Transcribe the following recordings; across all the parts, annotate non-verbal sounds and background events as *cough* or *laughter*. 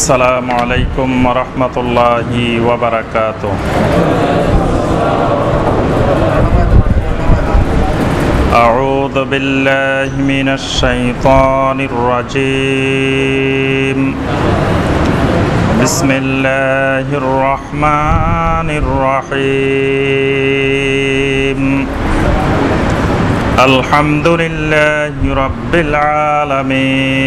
আসসালামু আলাইকুম রহমতুল্লাহি ওবরাকাত أعوذ بالله من الشيطان الرجيم بسم الله الرحمن الرحيم الحمد لله رب العالمين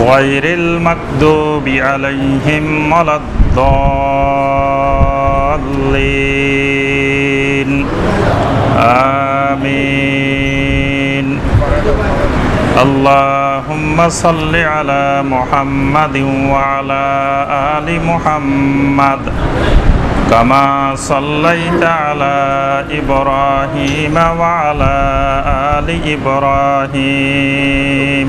غير المكذوب عليهم ولا الضالين. آمين. اللهم صل على محمد وعلى آل محمد. كما صليت على إبراهيم وعلى آل إبراهيم.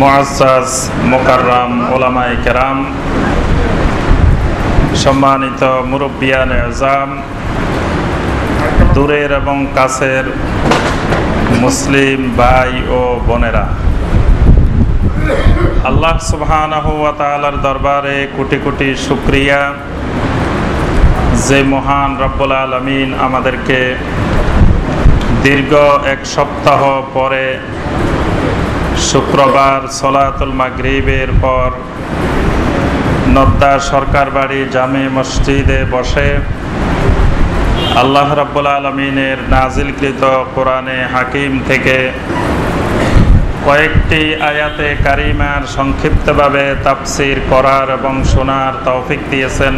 মুআজ্জাজ, মোকাররাম ওলামায়ে কেরাম, সম্মানিত মুরব্বিয়ান এজাম দূরের এবং কাছের মুসলিম ভাই ও বোনেরা। আল্লাহ তাআলার দরবারে কোটি কোটি শুকরিয়া। যে মহান রব্বুল আলামিন আমাদেরকে দীর্ঘ এক সপ্তাহ পরে শুক্রবার সলাতুল মাগরিবের পর নদ্দা সরকার বাড়ি জামে মসজিদে বসে আল্লাহ রাব্বুল আলমিনের নাজিলকৃত কোরআনে হাকিম থেকে কয়েকটি আয়াতে কারিমার সংক্ষিপ্তভাবে তাফসির করার এবং শোনার তৌফিক দিয়েছেন।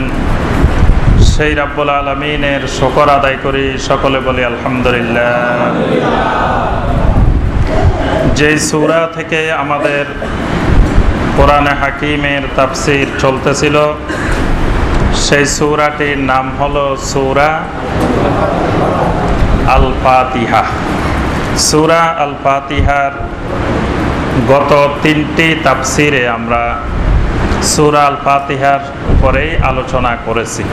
সেই রাব্বুল আলমিনের শকর আদায় করি। সকলে বলি আলহামদুলিল্লাহ। যেই সূরা থেকে আমাদের কোরআনে হাকিমের তাফসির চলতেছিল, সেই সূরাটির নাম হলো সূরা আল ফাতিহা সূরা আল ফাতিহার গত তিনটি তাফসিরে আমরা সূরা আল ফাতিহার উপরেই আলোচনা করেছি।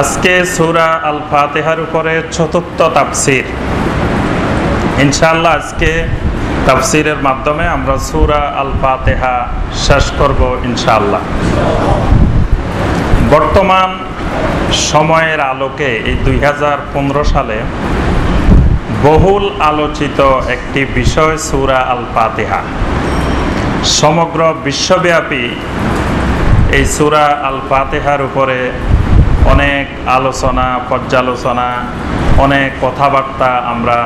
আজকে সূরা আল ফাতিহার উপরে চতুর্থ তাফসির। ইনশাআল্লাহ আজকে তাফসিরের মাধ্যমে আমরা সুরা আল ফাতিহা শেষ করব ইনশাআল্লাহ। বর্তমান সময়ের আলোকে এই দুই হাজার পনেরো সালে বহুল আলোচিত একটি বিষয় সুরা আল ফাতিহা সমগ্র বিশ্বব্যাপী এই সুরা আল ফাতিহার উপরে অনেক আলোচনা, পর্যালোচনা, অনেক কথাবার্তা আমরা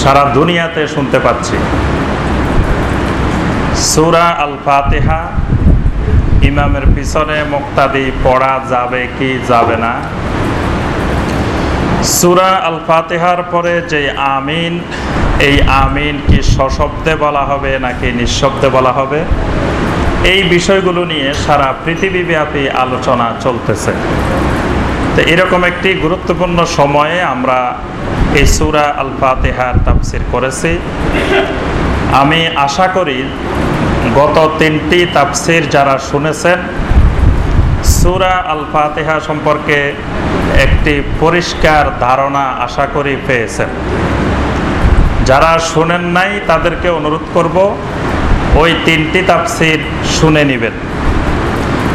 সারা দুনিয়াতে শুনতে পাচ্ছি। সুরা আল ফাতেহা ইমামের পিছনে মুক্তাদি পড়া যাবে কি যাবে না? সুরা আল ফাতেহার পরে যে আমিন, এই আমিন কি সশব্দে বলা হবে নাকি নিঃশব্দে বলা হবে? এই বিষয়গুলো নিয়ে সারা পৃথিবীব্যাপী আলোচনা চলতেছে। তো এরকম একটি গুরুত্বপূর্ণ সময়ে আমরা এই সুরা আল ফাতেহার তাফসির করেছি। আমি আশা করি গত তিনটি তাফসির যারা শুনেছেন, সুরা আল ফাতেহা সম্পর্কে একটি পরিষ্কার ধারণা আশা করি পেয়েছেন। যারা শোনেন নাই, তাদেরকে অনুরোধ করব, ওই তিনটি তাফসির শুনে নেবেন।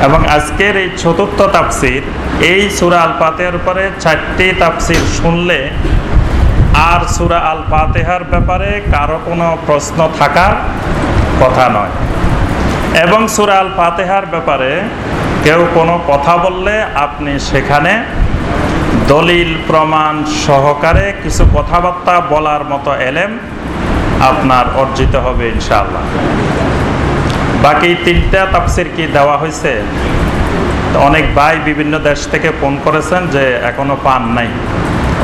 এবং আজকের এই চতুর্থ তাফসির, এই সুরা আল ফাতেহার উপরে চারটি তাফসির শুনলে আর সুরা আল ফাতেহার ব্যাপারে কারও কোনো প্রশ্ন থাকার কথা নয়। এবং সুরা আল ফাতেহার ব্যাপারে কেউ কোনো কথা বললে আপনি সেখানে দলিল, প্রমাণ সহকারে কিছু কথাবার্তা বলার মতো এলেম আপনার অর্জিত হবে ইনশাআল্লাহ। বাকি তিনটা তাফসির কি দেওয়া হয়েছে? অনেক ভাই বিভিন্ন দেশ থেকে ফোন করেছেন যে এখনও পান নাই।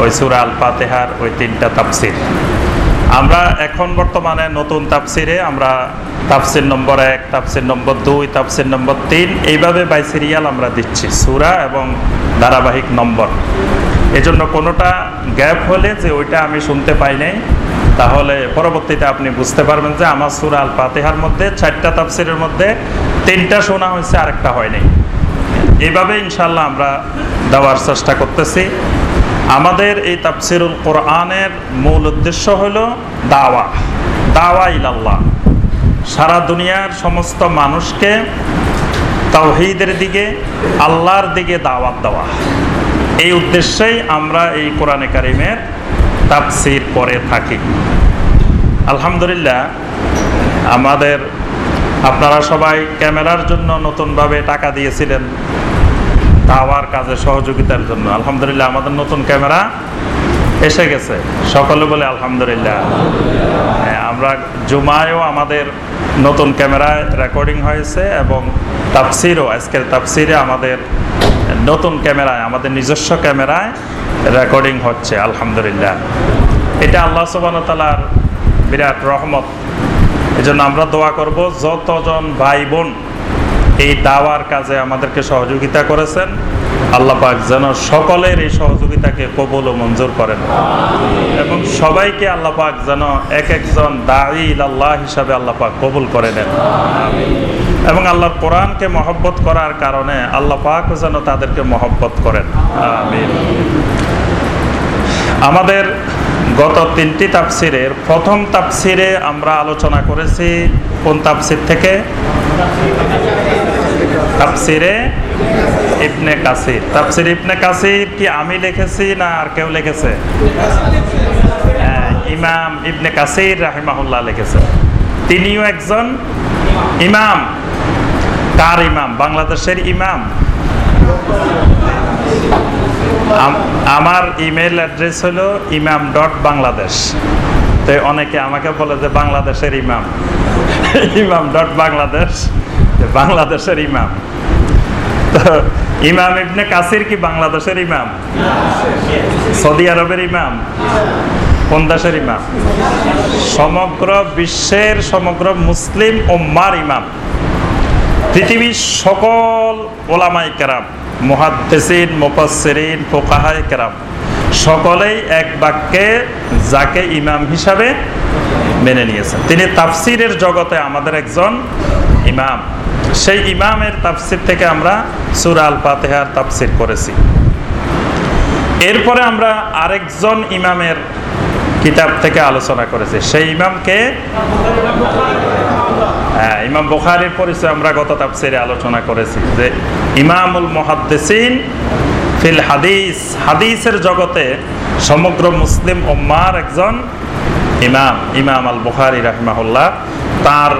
ওই সুরা আল ফাতেহার ওই তিনটা তাফসির। আমরা এখন বর্তমানে নতুন তাফসিরে আমরা তাফসির নম্বর এক, তাফসির নম্বর দুই, তাফসির নম্বর তিন এইভাবে বাই সিরিয়াল আমরা দিচ্ছি, সুরা এবং ধারাবাহিক নম্বর। এজন্য কোনোটা গ্যাপ হলে যে ওইটা আমি শুনতে পাই নাই, তাহলে পরবর্তীতে আপনি বুঝতে পারবেন যে আমার সুরা আল ফাতেহার মধ্যে চারটা তাফসিরের মধ্যে তিনটা শোনা হয়েছে, আরেকটা হয়নি এইভাবে ইনশাল্লাহ আমরা দেওয়ার চেষ্টা করতেছি। আমাদের এই তাফসিরুল কোরআনের মূল উদ্দেশ্য হল দাওয়া দাওয়া ইলাল্লাহ। সারা দুনিয়ার সমস্ত মানুষকে তাওহিদের দিকে, আল্লাহর দিকে দাওয়াত দেওয়া। এই উদ্দেশ্যেই আমরা এই কোরআনে কারিমের তাফসির করে থাকি। আলহামদুলিল্লাহ, আমাদের আপনারা সবাই ক্যামেরার জন্য নতুনভাবে টাকা দিয়েছিলেন। দাওয়ার কাজে সহযোগিতার জন্য। আলহামদুলিল্লাহ আমাদের নতুন ক্যামেরা এসে গেছে। সকলে বলে আলহামদুলিল্লাহ। হ্যাঁ, আমরা জুমায়ও আমাদের নতুন ক্যামেরায় রেকর্ডিং হয়েছে এবং তাফসিরও আজকের তাফসিরে আমাদের নতুন ক্যামেরায় আমাদের নিজস্ব ক্যামেরায় রেকর্ডিং হচ্ছে আলহামদুলিল্লাহ। এটা আল্লাহ সুবান তালার বিরাট রহমত। এই জন্য আমরা দোয়া করব যতজন ভাই বোন এই দাওয়ার কাজে আমাদেরকে সহযোগিতা করেছেন। আল্লাহ পাক যেন সকলের এই সহযোগিতাকে কবুল ও মঞ্জুর করেন। এবং সবাইকে আল্লাহ পাক যেন এক একজন দায়ী আল্লাহ হিসাবে আল্লাহ পাক কবুল করে নেন। এবং আল্লাহর কোরআনকে মহব্বত করার কারণে আল্লাহ পাক যেন তাদেরকে মহব্বত করেন। আমিন। আমাদের গত তিনটি তাফসিরের প্রথম তাফসিরে আমরা আলোচনা করেছি, কোন তাফসির থেকে? তাফসিরে ইবনে কাসির। তাফসির ইবনে কাসির কি আমি লিখেছি না আর কেউ লিখেছে? হ্যাঁ, ইমাম ইবনে কাসির রাহিমাহুল্লাহ লিখেছে। তিনিও একজন ইমাম। কার ইমাম? বাংলাদেশের ইমাম। আম- আমার ইমেল অ্যাড্রেস হলো ইমাম ডট বাংলাদেশ। তো অনেকে আমাকে বলে যে বাংলাদেশের ইমাম। ইমাম ডট বাংলাদেশ। বাংলাদেশের ইমাম। তো, ইমাম ইবনে কাসির কি বাংলাদেশের ইমাম? সৌদি আরবের ইমাম? কোন দেশের ইমাম? সমগ্র বিশ্বের সমগ্র মুসলিম ওম্মার ইমাম। পৃথিবীর সকল ওলামাই কেরাম, মুহাদ্দেসিন, মুফাসসিরিন, ফোকাহাই কেরাম, সকলেই এক বাক্যে যাকে ইমাম হিসাবে মেনে নিয়েছেন। তিনি তাফসিরের জগতে আমাদের একজন ইমাম। সেই ইমামের তাফসির থেকে আমরা সুরা আল ফাতেহার তাফসির করেছি এরপরে আমরা আরেকজন ইমামের কিতাব থেকে আলোচনা করেছি। সেই ইমামকে হ্যাঁ ইমাম বুখারির পরিচয় আমরা গত তাফসিরে আলোচনা করেছি যে ইমামুল মুহাদ্দিসিন ফিল হাদিস, হাদিসের জগতে সমগ্র মুসলিম উম্মার একজন ইমাম ইমাম আল বুখারি রাহিমাহুল্লাহ। তার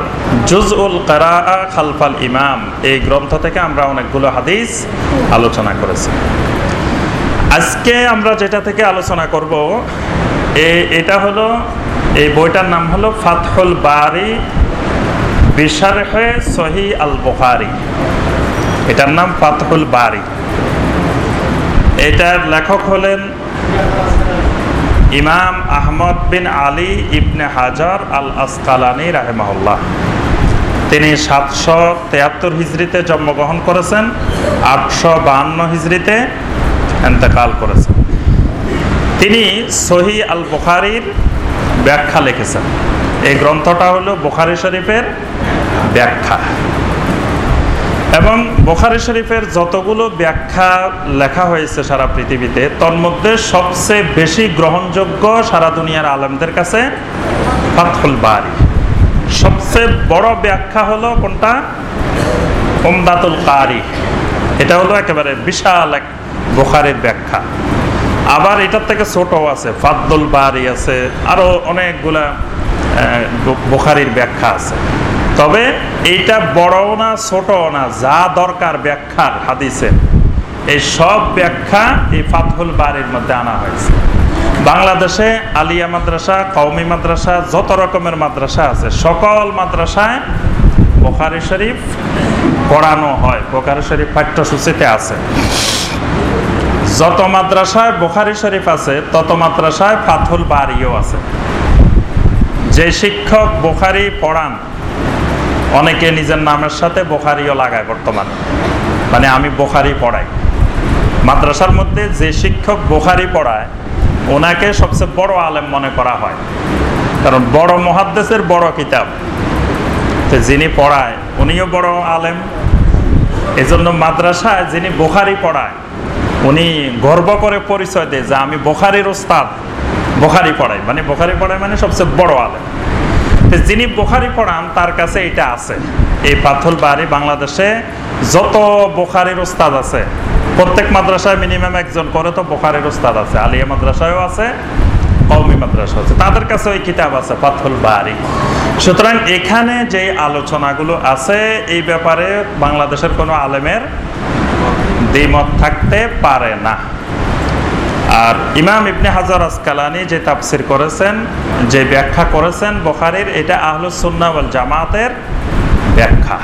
জুজউল কারা খালফাল ইমাম। এই গ্রন্থ থেকে আমরা অনেকগুলো হাদিস আলোচনা করেছি। আজকে আমরা যেটা থেকে আলোচনা করব এটা হলো, এই বইটার নাম হলো ফাতহুল বারি বিশারহে সহি আল বুখারি এটার নাম ফাতহুল বারি। এটার লেখক হলেন ইমাম আহমদ বিন আলী ইবনে হাজার আল আসকালানি রাহেমাহুল্লাহ। তিনি সাতশো তেয়াত্তর হিজড়িতে জন্মগ্রহণ করেছেন, আটশো বাহান্ন হিজড়িতে এন্তেকাল করেছেন। তিনি সহি আল বুখারির ব্যাখ্যা লিখেছেন। এই গ্রন্থটা হলো বুখারি শরীফের ব্যাখ্যা। এবং বোখারি শরীফের যতগুলো ব্যাখ্যা লেখা হয়েছে সারা পৃথিবীতে, তন্মধ্যে সবচেয়ে বেশি গ্রহণযোগ্য সারা দুনিয়ার আলেমদের কাছে ফাতহুল বারি। সবচেয়ে বড় ব্যাখ্যা হলো কোনটা? ওমদাতুল কারি। এটা হলো একেবারে বিশাল এক বোখারির ব্যাখ্যা। আবার এটার থেকে ছোটও আছে ফাদ্দুল বারি আছে আরও অনেকগুলা বোখারির ব্যাখ্যা আছে। তবে এইটা বড়ও না, ছোটও না, যা দরকার ব্যাখ্যার হাদিসে। এই সব ব্যাখ্যা এই ফাতহুল বাড়ির মধ্যে আনা হয়েছে। বাংলাদেশে আলিয়া মাদ্রাসা কৌমি মাদ্রাসা, যত রকমের মাদ্রাসা আছে, সকল মাদ্রাসায় বোখারি শরীফ পড়ানো হয়। বোখারি শরীফ পাঠ্যসূচিতে আছে। যত মাদ্রাসায় বোখারি শরীফ আছে, তত মাদ্রাসায় ফাতহুল বাড়িও আছে। যে শিক্ষক বোখারি পড়ান অনেকে নিজের নামের সাথে বোখারিও লাগায় বর্তমানে। মানে আমি বোখারি পড়াই। মাদ্রাসার মধ্যে যে শিক্ষক বোখারি পড়ায়, ওনাকে সবচেয়ে বড় আলেম মনে করা হয়। কারণ বড় মহাদ্দেশের বড় কিতাব। তো যিনি পড়ায়, উনিও বড় আলেম। এজন্য মাদ্রাসায় যিনি বোখারি পড়ায়, উনি গর্ব করে পরিচয় দেয় যে আমি বোখারির ওস্তাদ। বোখারি পড়াই। মানে বোখারি পড়াই মানে সবচেয়ে বড় আলেম। যিনি বোখারি পড়ান, তার কাছে এটা আছে। এই পাথল বাড়ি বাংলাদেশে যত বোখারির ওস্তাদ আছে, প্রত্যেক মাদ্রাসায় মিনিমাম একজন করে তো বোখারির ওস্তাদ আছে। আলিয়া মাদ্রাসায়ও আছে কৌমি মাদ্রাসা আছে। তাদের কাছে ওই কিতাব আছে, পাথল বাড়ি। সুতরাং এখানে যে আলোচনাগুলো আছে, এই ব্যাপারে বাংলাদেশের কোনো আলেমের দ্বিমত থাকতে পারে না। আর ইমাম ইবনে হাজার আসকালানি যে তাফসির করেছেন, যে ব্যাখ্যা করেছেন বখারির, এটা আহলুসুন্না জামাতের ব্যাখ্যা।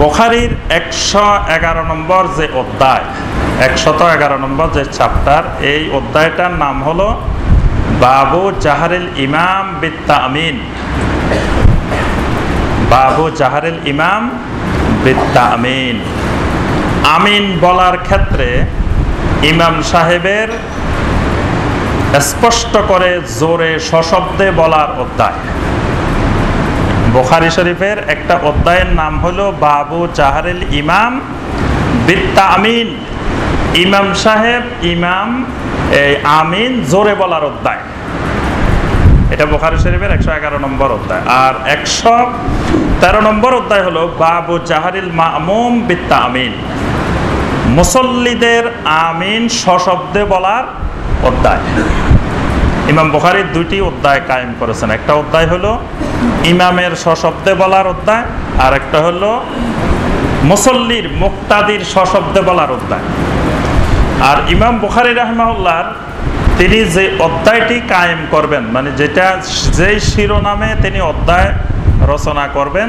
বখারির একশো এগারো নম্বর যে অধ্যায়, একশত এগারো নম্বর যে চ্যাপ্টার এই অধ্যায়টার নাম হলো বাবু জাহারিল ইমাম বিত্তা আমিন বাবু জাহারিল ইমাম বিত্তা আমিন আমিন বলার ক্ষেত্রে ইমাম সাহেবের স্পষ্ট করে জোরে সশব্দে বলার অধ্যায়। বোখারি শরীফের একটা অধ্যায়ের নাম হলো বাবু জাহারেল ইমাম বিত্তা আমিন ইমাম সাহেব, ইমাম এই আমিন জোরে বলার অধ্যায়। এটা বোখারি শরীফের একশো এগারো নম্বর অধ্যায়। আর একশো তেরো নম্বর অধ্যায় হলো বাবু জাহারিল মামুম বিত্তা আমিন মুসল্লিদের আমিন সশব্দে বলার অধ্যায়। ইমাম বুখারির দুইটি অধ্যায় কায়েম করেছেন। একটা অধ্যায় হলো ইমামের সশব্দে বলার অধ্যায়, আর একটা হলো মুসল্লির, মুক্তাদির সশব্দে বলার অধ্যায়। আর ইমাম বুখারি রহমাউল্লার তিনি যে অধ্যায়টি কায়েম করবেন মানে যেটা, যেই শিরোনামে তিনি অধ্যায় রচনা করবেন,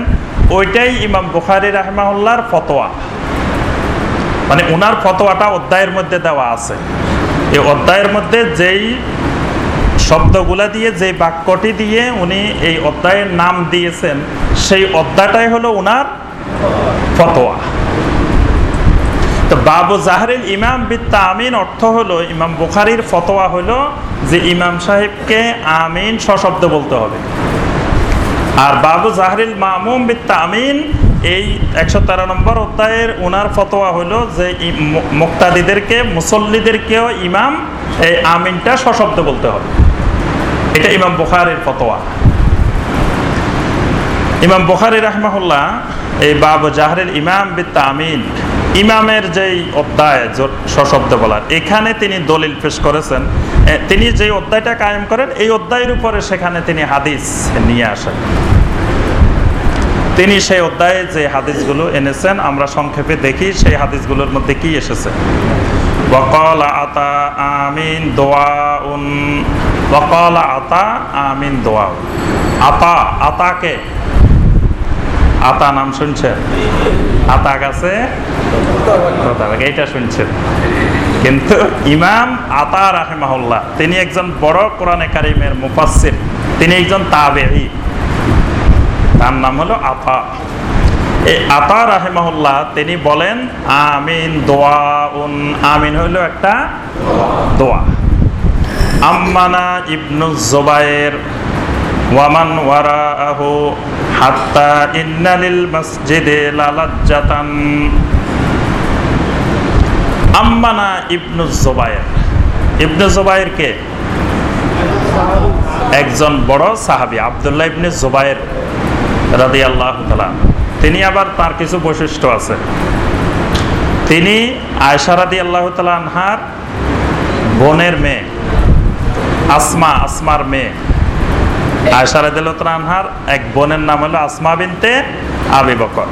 ওইটাই ইমাম বুখারি রহমাউল্লার ফতোয়া। মানে ওনার ফতোয়াটা অধ্যায়ের মধ্যে দেওয়া আছে। এই অধ্যায়ের মধ্যে যেই শব্দগুলা দিয়ে যে বাক্যটি দিয়ে উনি এই অধ্যায়ের নাম দিয়েছেন, সেই অধ্যায়টাই হলো ওনার ফতোয়া। তো বাবু জাহরিল ইমাম বিত্তা আমিন অর্থ হলো, ইমাম বুখারির ফতোয়া হলো যে ইমাম সাহেবকে আমিন সশব্দ বলতে হবে। আর বাবু জাহরিল মামুম বিত্তা আমিন এই একশো তেরো নম্বর অধ্যায়ের ওনার ফতোয়া হলো যে মুক্তাদিদেরকে, মুসল্লিদেরকেও ইমাম এই আমিনটা সশব্দ বলতে হবে। এটা ইমাম বুখারের ফতোয়া। ইমাম বুখারি রাহমাহুল্লাহ এই বাবু জাহরের ইমাম বিত্তা আমিন ইমামের যেই অধ্যায় সশব্দ বলার, এখানে তিনি দলিল পেশ করেছেন। তিনি যে অধ্যায়টা কায়েম করেন, এই অধ্যায়ের উপরে সেখানে তিনি হাদিস নিয়ে আসেন। তিনি সেই অধ্যায়ে যে হাদিসগুলো এনেছেন, আমরা সংক্ষেপে দেখি সেই হাদিসগুলোর মধ্যে কি এসেছে। বকল আতা আমিন দোয়া ওয়াকাল আতা আমিন দোয়াও আতা আতাকে আতা নাম শুনছেন? আতা গাছে? এইটা শুনছেন। কিন্তু ইমাম আতা রাহেমাহুল্লাহ, তিনি একজন বড় কোরআনে কারিমের মুফাসসির, তিনি একজন তাবেঈ। তার নাম হলো আতা। এই আতা রাহেমাহুল্লাহ, তিনি বলেন, আমিন দোয়া উন আমিন হইল একটা দোয়া। আম্মানা ইবনু জুবায়ের ওয়ামান ওয়ারাআহু হাত্তা ইন্নালিল মসজিদে লালাজ্জাতান। আম্মানা ইবনু জুবায়ের ইবনু জুবায়ের কে? একজন বড় সাহাবী, আব্দুল্লাহ ইবনে জুবায়ের তিনি আবার তার কিছু বৈশিষ্ট্য আছে। তিনি আয়সা রাদিয়াল্লাহু তাআলা আনহার বোনের মেয়ে, আসমা, আসমার মেয়ে। আয়সা তাআলা আনহার এক বোনের নাম হলো আসমা বিনতে আবি বকর।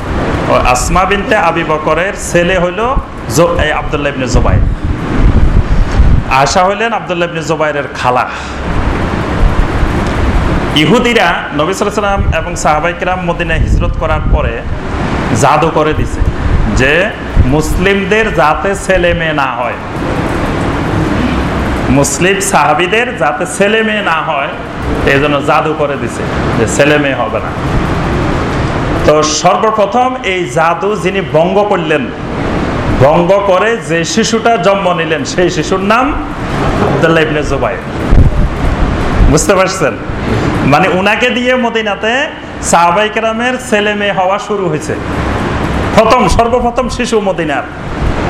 ও আসমা বিনতে আবি বকরের ছেলে হইল আব্দুল্লাহ ইবনে জুবাইর। আয়সা হইলেন আব্দুল্লাহ ইবনে জুবাইরের খালা। ইহুদিরা নবী সাল্লাল্লাহু আলাইহি সাল্লাম এবং সাহাবাইকেরাম মদিনায় হিজরত করার পরে জাদু করে দিছে যে মুসলিমদের যাতে ছেলে মেয়ে না হয়। মুসলিম সাহাবিদের যাতে ছেলে মেয়ে না হয় এই জন্য জাদু করে দিছে যে ছেলে মেয়ে হবে না। তো সর্বপ্রথম এই জাদু যিনি ভঙ্গ করলেন, ভঙ্গ করে যে শিশুটা জন্ম নিলেন, সেই শিশুর নাম আব্দুল্লাহ ইবনে জুবাইর। বুঝতে পারছেন? মানে উনাকে দিয়ে মদিনাতে সাহাবাই কেরামের ছেলে মেয়ে হওয়া শুরু হয়েছে। প্রথম, সর্বপ্রথম শিশু মদিনার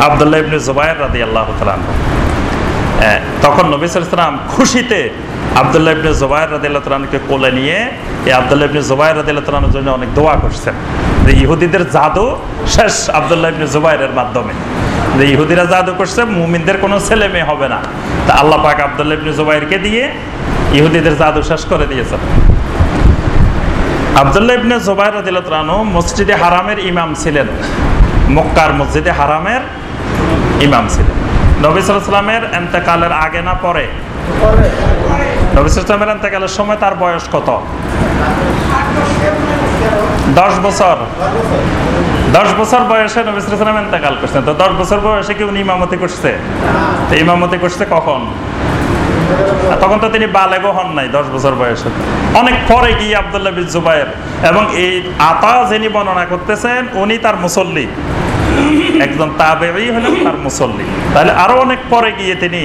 আবদুল্লাহ ইবনে জুবাইর রাদি আল্লাহ তখন নবী সালাম খুশিতে আবদুল্লাহ ইবনে জুবাইর রাদি আল্লাহ তালানকে কোলে নিয়ে এই আবদুল্লাহ ইবনে জুবাইর রাদি আল্লাহ তালানোর জন্য অনেক দোয়া করছেন। যে ইহুদিদের জাদু শেষ আবদুল্লাহ ইবনে জুবাইরের মাধ্যমে। যে ইহুদিরা জাদু করছে, মুমিনদের কোনো ছেলে মেয়ে হবে না। তা আল্লাহ পাক আবদুল্লাহ ইবনে জুবাইরকে দিয়ে ইহুদিদের জাদু শেষ করে দিয়েছেন আবদুল্লাহ ইবনে রাদিয়াল্লাহু তাআলা মসজিদে হারামের ইমাম ছিলেন। মক্কার মসজিদে হারামের ইমাম ছিলেন। নবী সাল্লামের এন্তেকালের আগে না পরে? নবী সাল্লামের এন্তেকালের সময় তার বয়স কত? দশ বছর। দশ বছর বয়সে নবী সাল্লাম এন্তেকাল করছেন। তো দশ বছর বয়সে কি উনি ইমামতি করছে? তো ইমামতি করছে কখন? তখন তো তিনি বালেগো হন নাই, দশ বছর বয়সে। অনেক পরে গিয়ে আবদুল্লাহ বিন জুবায়ের এবং এই আতা যিনি বর্ণনা করতেছেন, উনি তার মুসল্লি। একজন তাবেই হলেন তার মুসল্লি। তাহলে আরও অনেক পরে গিয়ে তিনি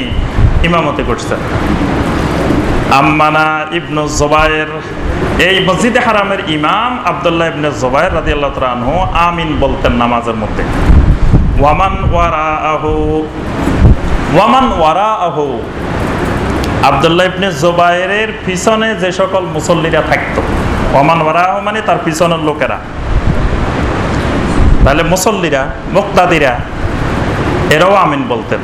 ইমামতি করছেন। আম্মানা ইবনু জুবায়ের, এই মসজিদে হারামের ইমাম আবদুল্লাহ ইবনে জুবায়ের রাদিয়াল্লাহু তাআলা আনহু আমিন বলতেন নামাজের মধ্যে। ওয়ামান ওয়ারাআহু ওয়ামান ওয়ারাআহু আবদুল্লাহ ইবনে জোবায়ের পিছনে যে সকল মুসল্লিরা থাকতো, ওমান মানে তার পিছনের লোকেরা। তাহলে মুসল্লিরা, মুক্তাদিরা, এরাও আমিন বলতেন।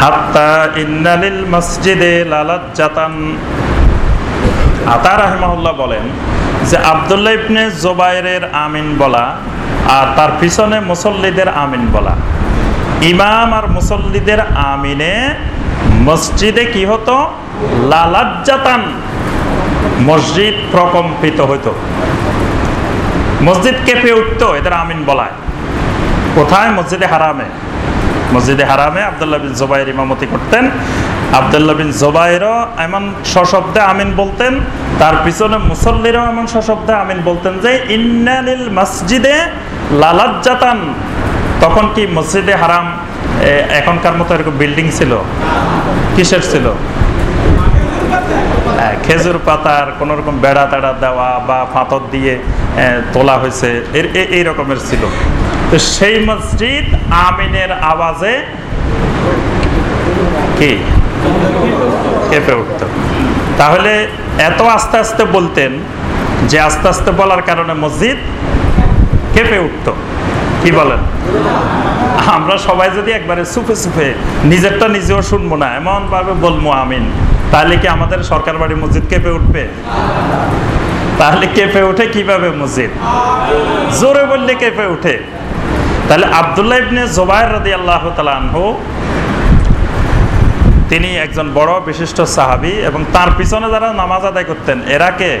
হাত্তা ইন্নালিল মসজিদে লালাত জাতান আতা বলেন যে আবদুল্লাহ ইবনে জোবায়ের আমিন বলা আর তার পিছনে মুসল্লিদের আমিন বলা। ইমাম আর মুসল্লিদের আমিনে মসজিদে কি হতো? লালাজ্জাতান। মসজিদ প্রকম্পিত হইতো। মসজিদ কেঁপে উঠতো, এদের আমিন বলায়। কোথায়? মসজিদে হারামে। মসজিদে হারামে, আবদুল্লাহ বিন জোবাইর ইমামতি করতেন। আবদুল্লাহ বিন জোবাইরও এমন সশব্দে আমিন বলতেন। তার পিছনে মুসল্লিরাও এমন সশব্দে আমিন বলতেন যে, ইন্নালিল মসজিদে লালাজ্জাতান। তখন কি মসজিদে হারাম এখনকার মতো এরকম বিল্ডিং ছিল কিসের ছিল। খেজুর পাতার কোন রকম বেড়া তেড়া দেওয়া বা পাথর দিয়ে তোলা হয়েছে, এর- এই রকমের ছিল। তো সেই মসজিদ আমিনের আওয়াজে কি? কেঁপে উঠত। তাহলে এত আস্তে আস্তে বলতেন যে আস্তে আস্তে বলার কারণে মসজিদ কেঁপে উঠত। কি বলেন? আমরা সবাই যদি একবারে সুফে সুফে নিজেরটা নিজেও শুনব না এমন ভাবে বলব আমিন। তাহলে কি আমাদের সরকার বাড়ি মসজিদ কেঁপে উঠবে? তাহলে কেঁপে উঠে কীভাবে মসজিদ? জোরে বললে কেঁপে উঠে। তাহলে আবদুল্লাহ ইবনে জোবায়ের রাদি আল্লাহ তালানহু তিনি একজন বড় বিশিষ্ট সাহাবী এবং তার পিছনে যারা নামাজ আদায় করতেন, এরা কে?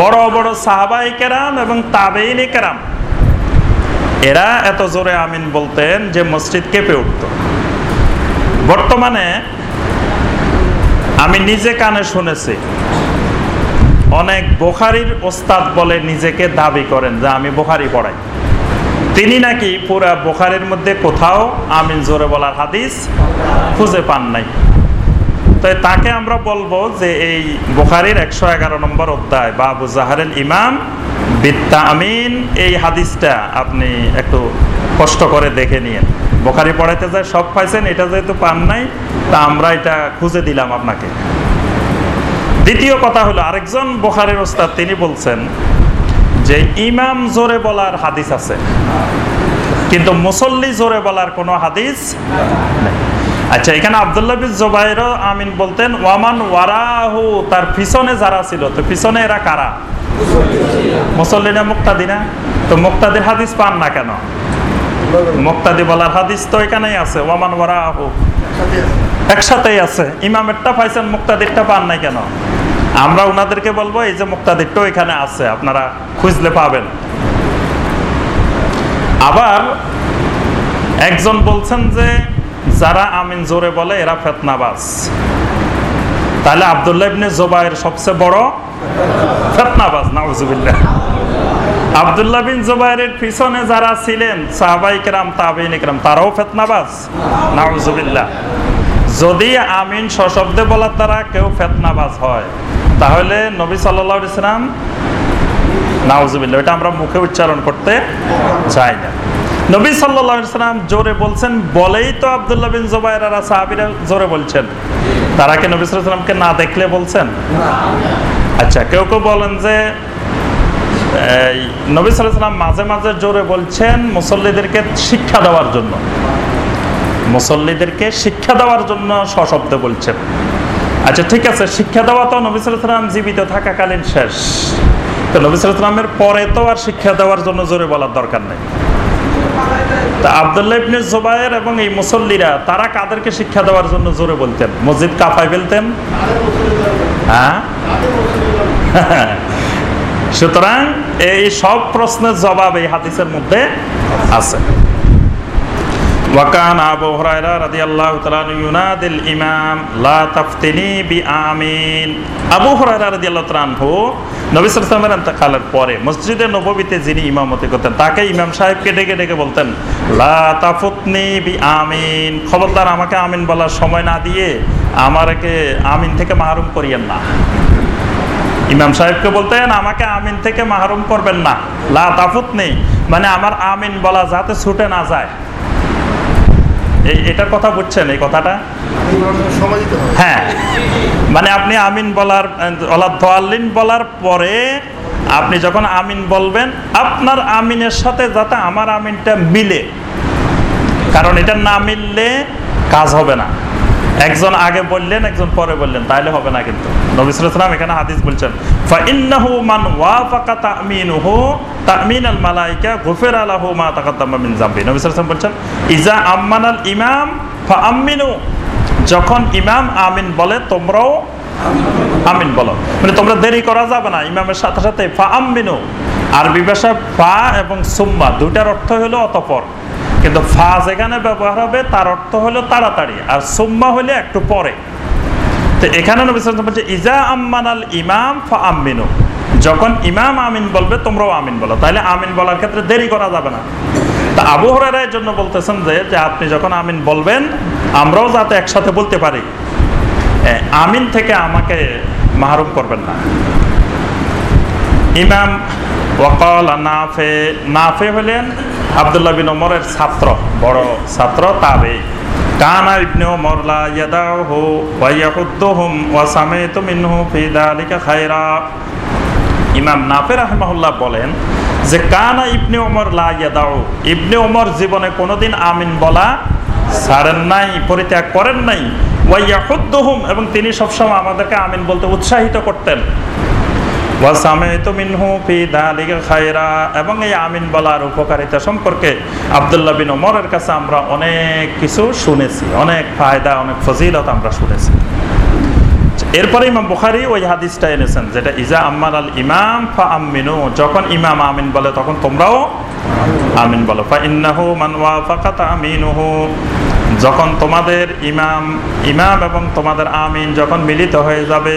বড় বড় সাহাবাই কেরাম এবং তাবেইন কেরাম। এরা এত জোরে আমিন বলতেন যে মসজিদ কেঁপে উঠত। বর্তমানে আমি নিজে কানে শুনেছি, অনেক বোখারির ওস্তাদ বলে নিজেকে দাবি করেন যে আমি বোখারি পড়াই। তিনি নাকি পুরা বোখারির মধ্যে কোথাও আমিন জোরে বলার হাদিস খুঁজে পান নাই। তাই তাকে আমরা বলব যে এই বোখারির একশো এগারো নম্বর অধ্যায়, বাবু জাহারেল ইমাম বিদ্যা আমিন এই হাদিসটা আপনি একটু কষ্ট করে দেখে নিয়েন। বোখারি পড়াইতে যায়, সব পাইছেন, এটা যেহেতু পান নাই, তা আমরা এটা খুঁজে দিলাম আপনাকে। দ্বিতীয় কথা হলো, আরেকজন বোখারের ওস্তাদ, তিনি বলছেন যে ইমাম জোরে বলার হাদিস আছে, কিন্তু মুসল্লি জোরে বলার কোনো হাদিস নেই। আচ্ছা এখানে আবদুল্লাহ বিন জোবাইর আমিন বলতেন ওয়ামান ওয়ারাহু তার পিছনে যারা ছিল, তো পিছনে এরা কারা? তো মুক্তাদির হাদিস পান না কেন? মুক্তাদি বলার হাদিস তো এখানেই আছে। একসাথেই আছে। ইমামেরটা পাইছেন, মুক্তাদিরটা পান নাই কেন? আমরা ওনাদেরকে বলব, এই যে মুক্তাদিরটাও এখানে আছে, আপনারা খুঁজলে পাবেন। আবার একজন বলছেন যে, যারা আমিন জোরে বলে, এরা ফেতনাবাজ। তাহলে আবদুল্লাহ ইবনে জোবাইর সবচেয়ে বড় ফেতনাবাজ, নাউজুবিল্লাহ। আবদুল্লাহ বিন জুবাইরের পিছনে যারা ছিলেন, সাহাবাই কেরাম তাবিন কেরাম, তারাও ফেতনাবাজ, নাউজুবিল্লাহ। যদি আমিন সশব্দে বলার দ্বারা কেউ ফেতনাবাজ হয়, তাহলে নবী সাল্লাহ ইসলাম নাউজুবিল্লাহ, এটা আমরা মুখে উচ্চারণ করতে চাই না। নবী সাল্লাহ ইসলাম জোরে বলছেন, বলেই তো আবদুল্লাহ বিন জুবাইরা সাহাবিরা জোরে বলছেন। তারা কি নবী সাল্লামকে না দেখলে বলছেন? আচ্ছা কেউ কেউ বলেন যে নবী সাল্লাম মাঝে মাঝে জোরে বলছেন মুসল্লিদেরকে শিক্ষা দেওয়ার জন্য। মুসল্লিদেরকে শিক্ষা দেওয়ার জন্য সশব্দে বলছেন। আচ্ছা ঠিক আছে, শিক্ষা দেওয়া তো নবী সাল্লাম জীবিত থাকাকালীন শেষ। তো নবী সাল্লামের পরে তো আর শিক্ষা দেওয়ার জন্য জোরে বলার দরকার নেই। তা আবদুল্লাহ ইবনে জোবায়ের এবং এই মুসল্লিরা, তারা কাদেরকে শিক্ষা দেওয়ার জন্য জোরে বলতেন? মসজিদ কাফায় ফেলতেন? হ্যাঁ? সুতরাং এই সব প্রশ্নের জবাব এই হাদিসের মধ্যে আছে। ওয়াকান আবু হুরায়রা রাদিয়াল্লাহু তাআলা ইউনাদিল ইমাম লা তাফতিনি বিআমিন আবু হুরায়রা রাদিয়াল্লাহু তাআলা আনহু নবী সাল্লাল্লাহু আলাইহি ইন্তেকালের পরে মসজিদে নববীতে যিনি ইমামতি করতেন, তাকে ইমাম সাহেবকে ডেকে ডেকে বলতেন, লা তাফুতনি বিআমিন। খবরদার, আমাকে আমিন বলার সময় না দিয়ে আমারকে আমিন থেকে মাহরুম করিয়েন না। ইমাম সাহেবকে বলতেন, আমাকে আমিন থেকে মাহরুম করবেন না। লা তাফুত নেই মানে আমার আমিন বলা যাতে ছুটে না যায়। এই এটার কথা বুঝছেন, এই কথাটা? হ্যাঁ। মানে আপনি আমিন বলার দোয়াল্লিন বলার পরে আপনি যখন আমিন বলবেন, আপনার আমিনের সাথে যাতে আমার আমিনটা মিলে। কারণ এটা না মিললে কাজ হবে না। একজন আগে বললেন, একজন পরে বললেন, তাইলে হবে না কিন্তু। নবী সাল্লাল্লাহু এখানে হাদিস বলছেন বলছেন, ইজা আম্মানাল ইমাম যখন ইমাম আমিন বলে, তোমরাও আমিন বলো। মানে তোমরা দেরি করা যাবে না, ইমামের সাথে সাথে ফা আমিনু আরবি ভাষায় ফা এবং সুম্মা, দুইটার অর্থ হলো অতপর। কিন্তু ফা যেখানে ব্যবহার হবে, তার অর্থ হলো তাড়াতাড়ি, আর সুম্মা হলে একটু পরে। তো এখানে বলছে, ইজা আম্মানাল ইমাম ফা আমিনু যখন ইমাম আমিন বলবে, তোমরাও আমিন বলো। তাহলে আমিন বলার ক্ষেত্রে দেরি করা যাবে না। তা আবু হরাইরা এর জন্য বলতেছেন যে যে আপনি যখন আমিন বলবেন, আমরাও যাতে একসাথে বলতে পারি। আমিন থেকে আমাকে মাহরুম করবেন না। ইমাম ওয়াকাল নাফে নাফে হলেন আবদুল্লাহ বিন ওমরের ছাত্র, বড় ছাত্র, তাবে। ইবনে লা বলেন যে ইবনে লা ইবনে জীবনে কোনোদিন আমিন বলা ছাড়েন নাই, পরিত্যাগ করেন নাই। ওয়া এবং তিনি সবসময় আমাদেরকে আমিন বলতে উৎসাহিত করতেন ওয়াসামাইতু মিনহু ফি যালিকা খায়রা এবং এই আমিন বলার উপকারিতা সম্পর্কে আব্দুল্লাহ বিন ওমরের কাছে আমরা অনেক কিছু শুনেছি, অনেক ফায়দা, অনেক ফজিলত আমরা শুনেছি। এরপরে ইমাম বুখারি ওই হাদিসটা এনেছেন, যেটা ইজা আম্মার আল ইমাম ফা আমিনু যখন ইমাম আমিন বলে তখন তোমরাও আমিন বলো। ফা ইন্নাহু মান ওয়াফাকাত আমিনুহু, যখন তোমাদের ইমাম ইমাম এবং তোমাদের আমিন যখন মিলিত হয়ে যাবে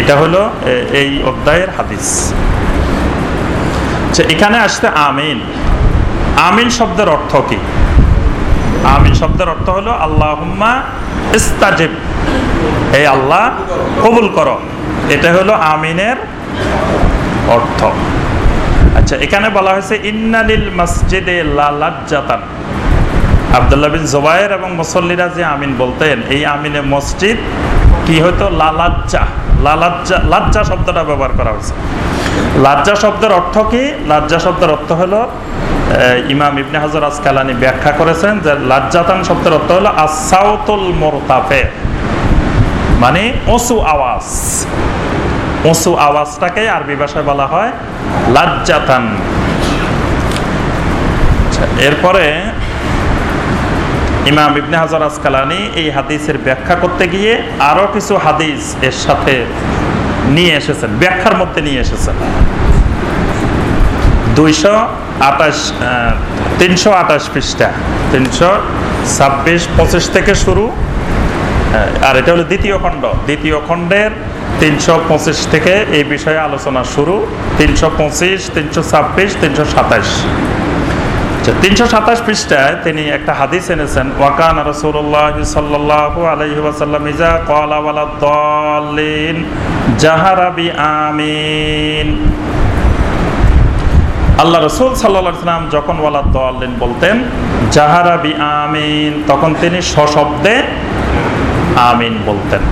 এটা হলো এই অধ্যায়ের হাদিস। আচ্ছা, এখানে আসতে আমিন। আমিন শব্দের অর্থ কি? আমিন শব্দের অর্থ হলো ইস্তাজিব। এই আল্লাহ কবুল করো। এটা হলো আমিনের অর্থ। আচ্ছা এখানে বলা হয়েছে ইন্নালিল মসজিদে লালাজ্জাতান। আবদুল্লাহ বিন জোবায়ের এবং মুসল্লিরা যে আমিন বলতেন এই আমিনে মসজিদ কি হয়তো লালাজ্জা। লালাজ্জা লাজ্জা শব্দটা ব্যবহার করা হয়েছে। লাজ্জা শব্দের অর্থ কি? লাজ্জা শব্দের অর্থ হলো ইমাম ইবনে হাজার আসকালানি ব্যাখ্যা করেছেন যে লাজ্জাতান শব্দের অর্থ হলো আসাউতুল মোরতাফে। মানে অসু আওয়াজ। উঁচু আওয়াজটাকে আরবি ভাষায় বলা হয় লাজ্জাতান। আচ্ছা, এরপরে ইমাম ইবনে হাজার আসকালানি এই হাদিসের ব্যাখ্যা করতে গিয়ে আরও কিছু হাদিস এর সাথে নিয়ে এসেছেন, ব্যাখ্যার মধ্যে নিয়ে এসেছেন। দুইশো আঠাশ তিনশো আঠাশ পৃষ্ঠা, তিনশো ছাব্বিশ, পঁচিশ থেকে শুরু আর এটা হলো দ্বিতীয় খণ্ড। দ্বিতীয় খণ্ডের তিনশো পঁচিশ থেকে এই বিষয়ে আলোচনা শুরু, তিনশো পঁচিশ, তিনশো ছাব্বিশ, তিনশো সাতাশ। তিনশো সাতাশ পৃষ্ঠায় তিনি একটা হাদিস এনেছেন, ওয়াকান রসুল্লাহ সাল্লাল্লাহু আলাইহি ওয়াসাল্লাম ইজা ক্বালা ওয়ালা দাল্লিন জাহারাবি আমিন আল্লাহ রসুল সাল্লাহ সাল্লাম যখন ওয়ালা দাল্লিন বলতেন জাহারাবি আমিন তখন তিনি সশব্দে আমিন বলতেন।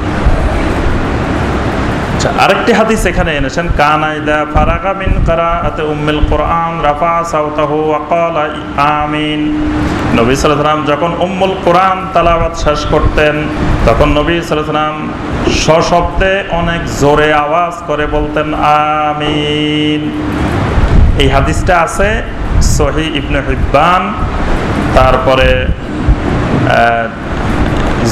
আচ্ছা, আরেকটি হাদিস এখানে এনেছেন কানাইদা ফারাগা মিন কারাআতে উম্মুল কোরআন রাফা সাউতাহু ওয়া ক্বালা আমিন। নবী সাল্লাল্লাহু যখন উম্মুল কোরআন তালাওয়াত শেষ করতেন তখন নবী সাল্লাল্লাহু আলাইহি সশব্দে অনেক জোরে আওয়াজ করে বলতেন আমিন। এই হাদিসটা আছে সহি ইবনে হিব্বান তারপরে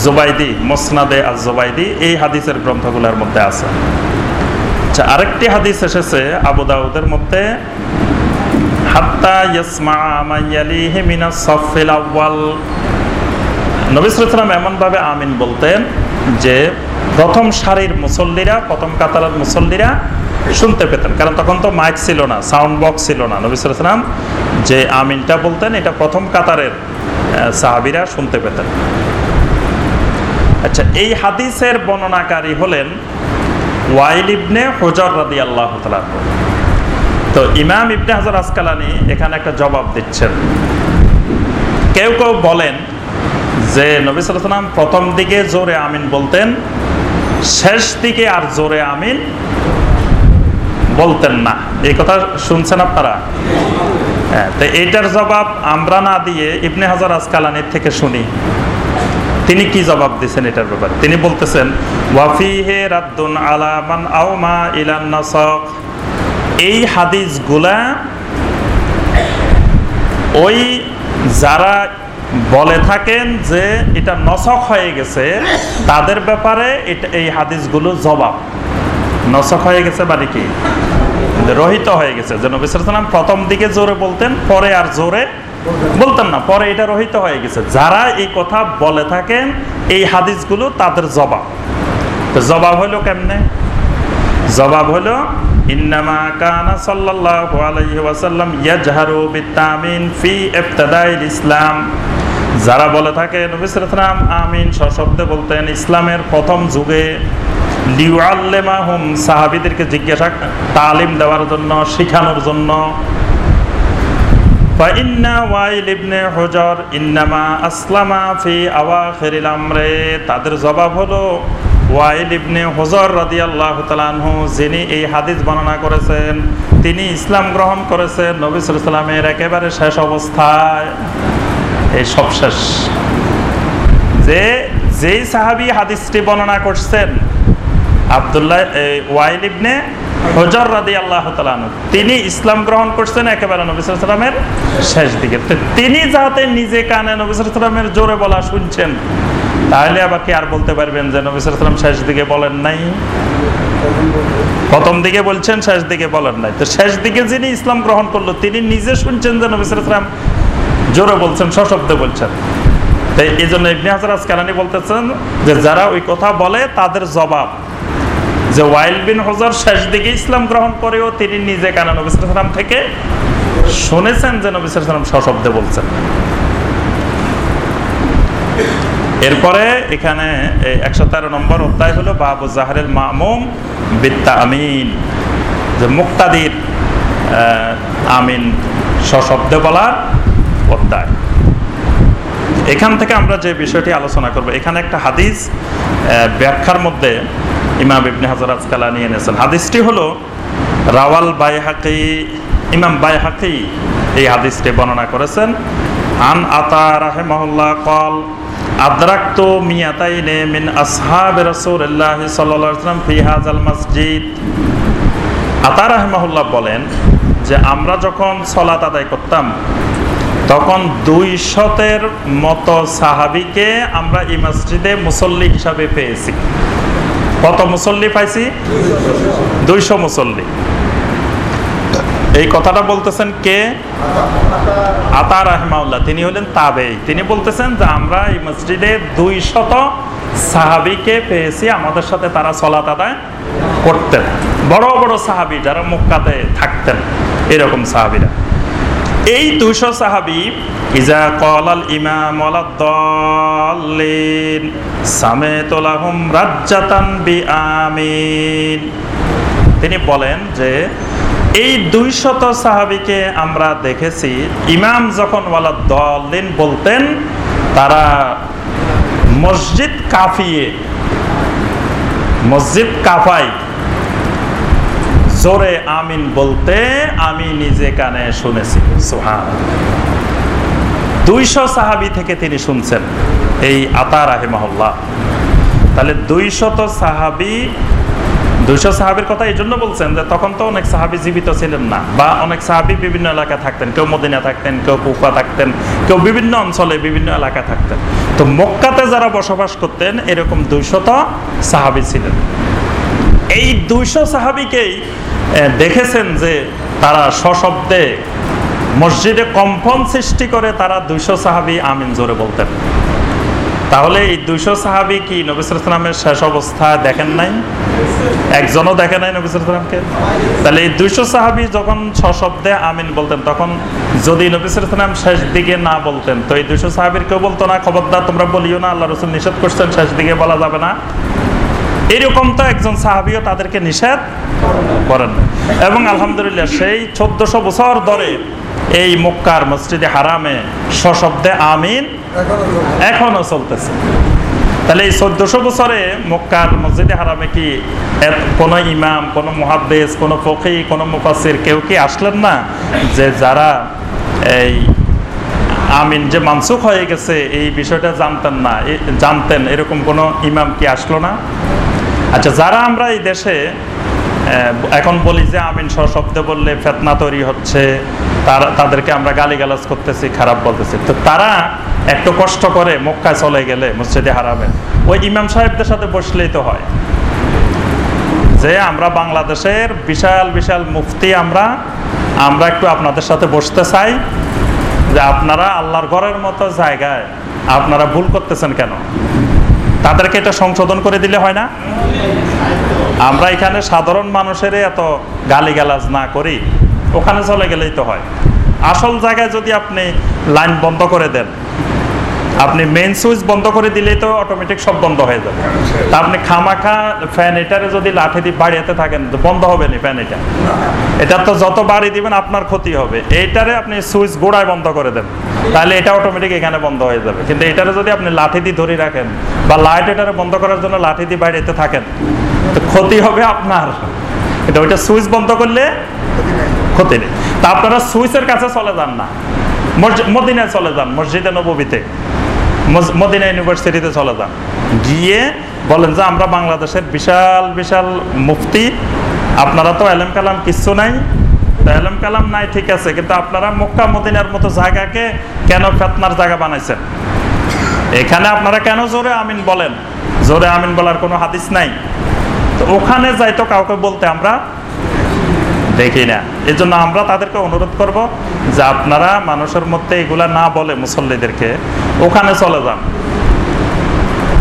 জুবাইদি, মোসনাদে আজ জুবাইদি এই হাদিসের গ্রন্থগুলোর মধ্যে আছে। আচ্ছা আরেকটি হাদিস এসেছে আবু দাউদের মধ্যে, হাত্তা ইয়াসমা মাইয়ালিহি মিনাস সাফিল আলাইহি আমিন বলতেন যে, প্রথম সারির মুসল্লিরা, প্রথম কাতারের মুসল্লিরা শুনতে পেতেন। কারণ তখন তো মাইক ছিল না সাউন্ড বক্স ছিল না। নবী যে আমিনটা বলতেন, এটা প্রথম কাতারের সাহাবিরা শুনতে পেতেন। আচ্ছা এই হাদিসের বর্ণনাকারী হলেন ওয়াইল ইবনে হজর রাদি আল্লাহ তো ইমাম ইবনে হাজার আসকালানি এখানে একটা জবাব দিচ্ছেন। কেউ কেউ বলেন যে নবী সাল্লাম প্রথম দিকে জোরে আমিন বলতেন, শেষ দিকে আর জোরে আমিন বলতেন না। এই কথা শুনছেন আপনারা? হ্যাঁ তো এইটার জবাব আমরা না দিয়ে ইবনে হাজার আসকালানির থেকে শুনি। তিনি কি জবাব দিচ্ছেন এটার ব্যাপারে? তিনি বলতেছেন ওয়াফিহে রাদ্দুন আলামান আওমা ইলান নাসক এই হাদিসগুলা ওই যারা বলে থাকেন যে এটা নসক হয়ে গেছে, তাদের ব্যাপারে এটা, এই হাদিসগুলো জবাব। নসক হয়ে গেছে মানে কি? রহিত হয়ে গেছে। যে নবী সাল্লাল্লাহু আলাইহি ওয়াসাল্লাম প্রথম দিকে জোরে বলতেন, পরে আর জোরে বলতেন না, পরে এটা রহিত হয়ে গেছে। যারা এই কথা বলে থাকেন, এই হাদিসগুলো তাদের জবাব। জবাব হলো কেমনে? জবাব হলো, ইন্নামা কানা সাল্লাল্লাহু আলাইহি ওয়াসাল্লাম ফি ইবতিদাইল ইসলাম। যারা বলে থাকে, নবী সাল্লাল্লাহু আমিন সশব্দে বলতেন, ইসলামের প্রথম যুগে লিউআল্লেমাহুম সাহাবিদেরকে জিজ্ঞাসা, তালিম দেওয়ার জন্য, শিখানোর জন্য তাদের জবাব হলো, ওয়াইল ইবনে হুজর যিনি এই হাদিস বর্ণনা করেছেন, তিনি ইসলাম গ্রহণ করেছেন নবী সাল্লামের একেবারে শেষ অবস্থায়। এই সব শেষ। যে, যেই সাহাবী হাদিসটি বর্ণনা করছেন, আবদুল্লাহ ওয়াইল ইবনে হজর রাদি আল্লাহ তিনি ইসলাম গ্রহণ করছেন একেবারে নবী সালামের শেষ দিকে। তিনি যাতে নিজে কানে নবী সালামের জোরে বলা শুনছেন, তাহলে আবার কি আর বলতে পারবেন যে নবী সালাম শেষ দিকে বলেন নাই? প্রথম দিকে বলছেন, শেষ দিকে বলেন নাই। তো শেষ দিকে যিনি ইসলাম গ্রহণ করল, তিনি নিজে শুনছেন যে নবী সালাম জোরে বলছেন, সশব্দে বলছেন। তাই এই জন্য ইবনে হাজার আসকালানি বলতেছেন যে যারা ওই কথা বলে, তাদের জবাব যে ওয়াইল বিন হজর শেষ দিকে ইসলাম গ্রহণ করেও তিনি নিজে কানা নবী সালাম থেকে শুনেছেন যে নবী সালাম সশব্দে বলছেন? এরপরে এখানে একশো তেরো নম্বর অধ্যায় হলো বাবু জাহারের মামুম বিত্তা আমিন, যে মুক্তাদির আমিন সশব্দে বলার অধ্যায়। এখান থেকে আমরা যে বিষয়টি আলোচনা করব, এখানে একটা হাদিস ব্যাখ্যার মধ্যে ইমাম ইবনে হাজার আজকালা নিয়ে এনেছেন। হাদিসটি হলো রাওয়াল বাইহাকি, ইমাম বাইহাকি এই হাদিসটি বর্ণনা করেছেন। আন আতা রাহেমাহুল্লাহ কল আদরাক্ত মিন আসহাব রাসূলুল্লাহ সাল্লাল্লাহু আলাইহি ওয়াসাল্লাম মসজিদ। আতা বলেন যে আমরা যখন সলাত আদায় করতাম, তখন দুই শতের মতো সাহাবিকে আমরা এই মসজিদে মুসল্লি হিসাবে পেয়েছি। কত মুসল্লি পাইছি? দুইশো মুসল্লি। এই কথাটা বলতেছেন কে? আতা রাহমাউল্লাহ, তিনি হলেন তাবেই তিনি বলতেছেন যে, আমরা এই মসজিদে দুই শত সাহাবিকে পেয়েছি, আমাদের সাথে তারা সলাত আদায় করতেন। বড় বড় সাহাবি যারা মক্কাতে থাকতেন, এরকম সাহাবিরা। এই দুইশো সাহাবি, ইজা কলাল ইমাম সামেতুলাহুম রাজ্জাতান বি আমিন তিনি বলেন যে, এই দুইশত সাহাবিকে আমরা দেখেছি, ইমাম যখন ওয়ালাদ্দাল্লিন বলতেন, তারা মসজিদ কাফিয়ে, মসজিদ কাফাই জোরে আমিন বলতে আমি নিজে কানে শুনেছি। সুহান দুইশো সাহাবি থেকে তিনি শুনছেন এই আতা রাহেমহল্লা তাহলে দুইশত সাহাবি, দুইশো সাহাবির কথা এই জন্য বলছেন যে তখন তো অনেক সাহাবি জীবিত ছিলেন না বা অনেক সাহাবি বিভিন্ন এলাকায় থাকতেন, কেউ মদিনা থাকতেন, কেউ কুফা থাকতেন, কেউ বিভিন্ন অঞ্চলে বিভিন্ন এলাকায় থাকতেন। তো মক্কাতে যারা বসবাস করতেন, এরকম দুইশত সাহাবি ছিলেন। এই দুইশো সাহাবিকেই দেখেছেন যে তারা সশব্দে মসজিদে কম্পন সৃষ্টি করে তারা দুইশো সাহাবি আমিন জোরে বলতেন। তাহলে এই দুইশো সাহাবি কি নবিসামের শেষ অবস্থা দেখেন নাই? একজনও দেখে নাই নবিসামকে তাহলে এই দুইশো সাহাবি যখন সশব্দে আমিন বলতেন, তখন যদি নবিসাম শেষ দিকে না বলতেন, তো এই দুইশো সাহাবির কেউ বলতো না, খবরদার, তোমরা বলিও না, আল্লাহ রসুল নিষেধ করছেন, শেষ দিকে বলা যাবে না। এরকম তো একজন সাহাবিও তাদেরকে নিষেধ করেন এবং আলহামদুলিল্লাহ সেই চোদ্দশো বছর ধরে এই মক্কার মসজিদে হারামে সশব্দে আমিন এখনও চলতেছে। তাহলে এই চোদ্দশো বছরে মক্কার মসজিদে হারামে কি কোনো ইমাম, কোনো মহাদ্দেশ কোনো ফকি কোনো মুফাসির কেউ কি আসলেন না যে যারা এই আমিন যে মানসুখ হয়ে গেছে এই বিষয়টা জানতেন না জানতেন এরকম কোনো ইমাম কি আসলো না? আচ্ছা যারা আমরা এই দেশে এখন বলি যে আমিন সশব্দে বললে ফেতনা তৈরি হচ্ছে, তারা, তাদেরকে আমরা গালিগালাজ করতেছি, খারাপ বলতেছি। তো তারা একটু কষ্ট করে মক্কায় চলে গেলে মসজিদে হারাবে ওই ইমাম সাহেবদের সাথে বসলেই তো হয়। যে আমরা বাংলাদেশের বিশাল বিশাল মুফতি আমরা আমরা একটু আপনাদের সাথে বসতে চাই যে আপনারা আল্লাহর ঘরের মতো জায়গায় আপনারা ভুল করতেছেন কেন? তাদেরকে এটা সংশোধন করে দিলে হয় না? আমরা এখানে সাধারণ মানুষের এত গালিগালাজ না করি। ওখানে চলে গেলেই তো হয়। আসল জায়গায় যদি আপনি লাইন বন্ধ করে দেন আপনি মেন সুইচ বন্ধ করে দিলেই তো অটোমেটিক সব বন্ধ হয়ে যাবে। তা আপনি খামাখা ফ্যান এটারে যদি লাঠি দিয়ে বাড়িতে থাকেন বন্ধ হবে না ফ্যান এটা? এটা তো যত বাড়ি দিবেন আপনার ক্ষতি হবে। এইটারে আপনি সুইচ গোড়ায় বন্ধ করে দেন। তাহলে এটা অটোমেটিক এখানে বন্ধ হয়ে যাবে। কিন্তু এটারে যদি আপনি লাঠি দিয়ে ধরে রাখেন বা লাইট এটারে বন্ধ করার জন্য লাঠি দিয়ে বাড়িতে থাকেন, তো ক্ষতি হবে আপনার। এটা ওইটা সুইচ বন্ধ করলে ক্ষতি নেই। তা আপনারা সুইচের কাছে চলে যান না। মদিনায় চলে যান, মসজিদে নবীতে মদিনা ইউনিভার্সিটিতে চলে যান। গিয়ে বলেন যে, আমরা বাংলাদেশের বিশাল বিশাল মুফতি, আপনারা তো এলএম কালাম কিচ্ছু নাই। তো এলএম কালাম নাই, ঠিক আছে, কিন্তু আপনারা মক্কা, মদিনার মতো জায়গাকে কেন ফেতনার জায়গা বানাইছেন? এখানে আপনারা কেন জোরে আমিন বলেন? জোরে আমিন বলার কোনো হাদিস নাই। তো ওখানে যাই তো কাউকে বলতে আমরা দেখি না। এই জন্য আমরা তাদেরকে অনুরোধ করব যে আপনারা মানুষের মধ্যে এগুলা না বলে মুসল্লিদেরকে, ওখানে চলে যান।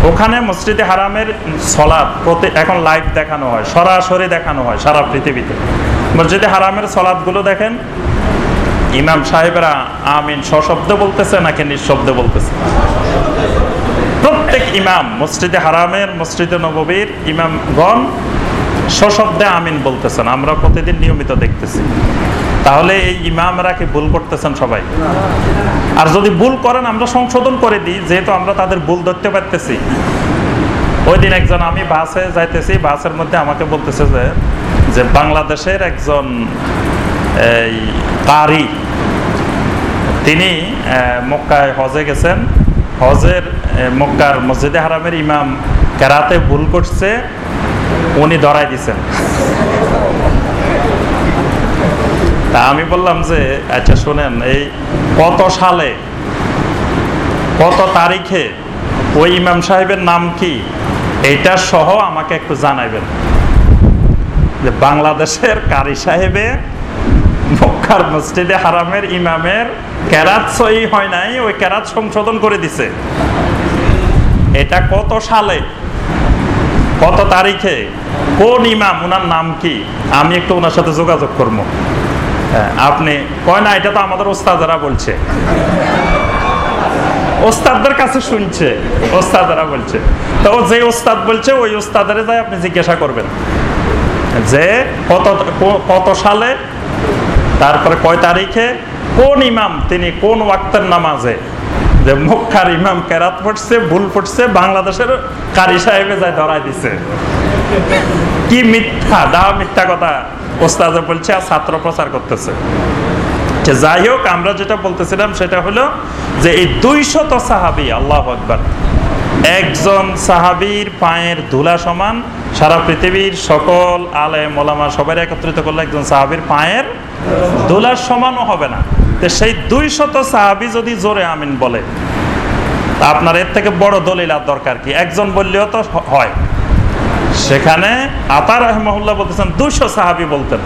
ওখানে মসজিদে হারামের সলাদ প্রতি এখন লাইভ দেখানো হয়, সরাসরি দেখানো হয় সারা পৃথিবীতে। মসজিদে হারামের সলাদগুলো দেখেন, ইমাম সাহেবেরা আমিন, সশব্দে বলতেছে নাকি নিঃশব্দে বলতেছে? প্রত্যেক ইমাম, মসজিদে হারামের, মসজিদে নববীর, ইমামগণ সশব্দে আমিন বলতেছেন। আমরা প্রতিদিন নিয়মিত দেখতেছি। তাহলে এই ইমামরা কি ভুল করতেছেন সবাই? আর যদি ভুল করেন, আমরা সংশোধন করে দিই, যেহেতু আমরা তাদের ভুল ধরতে পারতেছি। ওই দিন একজন আমি বাসে যাইতেছি, বাসের মধ্যে আমাকে বলতেছে যে যে বাংলাদেশের একজন, এই, কারি, তিনি মক্কায় হজে গেছেন। হজের মক্কার মসজিদে হারামের ইমাম কেরাতে ভুল করছে, উনি ধরাই দিছেন। তা আমি বললাম যে আচ্ছা শোনেন, এই কত সালে, কত তারিখে ওই ইমাম সাহেবের নাম কি? এইটা সহ আমাকে একটু জানাইবেন। যে বাংলাদেশের কারি সাহেবে মক্কার মসজিদে হারামের ইমামের কেরাত সই হয় নাই, ওই কেরাত সংশোধন করে দিছে। এটা কত সালে? কত তারিখে? কোন ইমাম ওনার নাম কি? আমি একটু ওনার সাথে যোগাযোগ করব। আপনি, কয় না, এটা তো আমাদের ওস্তাদারা বলছে। ওস্তাদদের কাছে শুনছে, ওস্তাদারা বলছে। তো যে ওস্তাদ বলছে, ওই ওস্তাদারে যাই আপনি জিজ্ঞাসা করবেন। যে কত কত সালে, তারপরে কয় তারিখে, কোন ইমাম, তিনি কোন ওয়াক্তের নামাজে, যে মক্কার ইমাম কেরাত পড়ছে, ভুল পড়ছে, বাংলাদেশের কারি সাহেবে যায় ধরাই দিছে। কি মিথ্যা দা মিথ্যা কথা। ওস্তাদে বলছে, আর ছাত্র প্রচার করতেছে। যে যাই হোক, আমরা যেটা বলতেছিলাম সেটা হলো যে এই দুইশত সাহাবি, আল্লাহ আকবর, একজন সাহাবীর পায়ের ধুলা সমান সারা পৃথিবীর সকল আলে মোলামা সবাই একত্রিত করলে, একজন সাহাবীর পায়ের ধুলার সমানও হবে না। তো সেই দুইশত সাহাবি যদি জোরে আমিন বলে আপনার এর থেকে বড় দলিল আর দরকার কি? একজন বললেও তো হয়। সেখানে আতা রহমহুল্লাহ বলতেছেন, দুইশো সাহাবি বলতেন।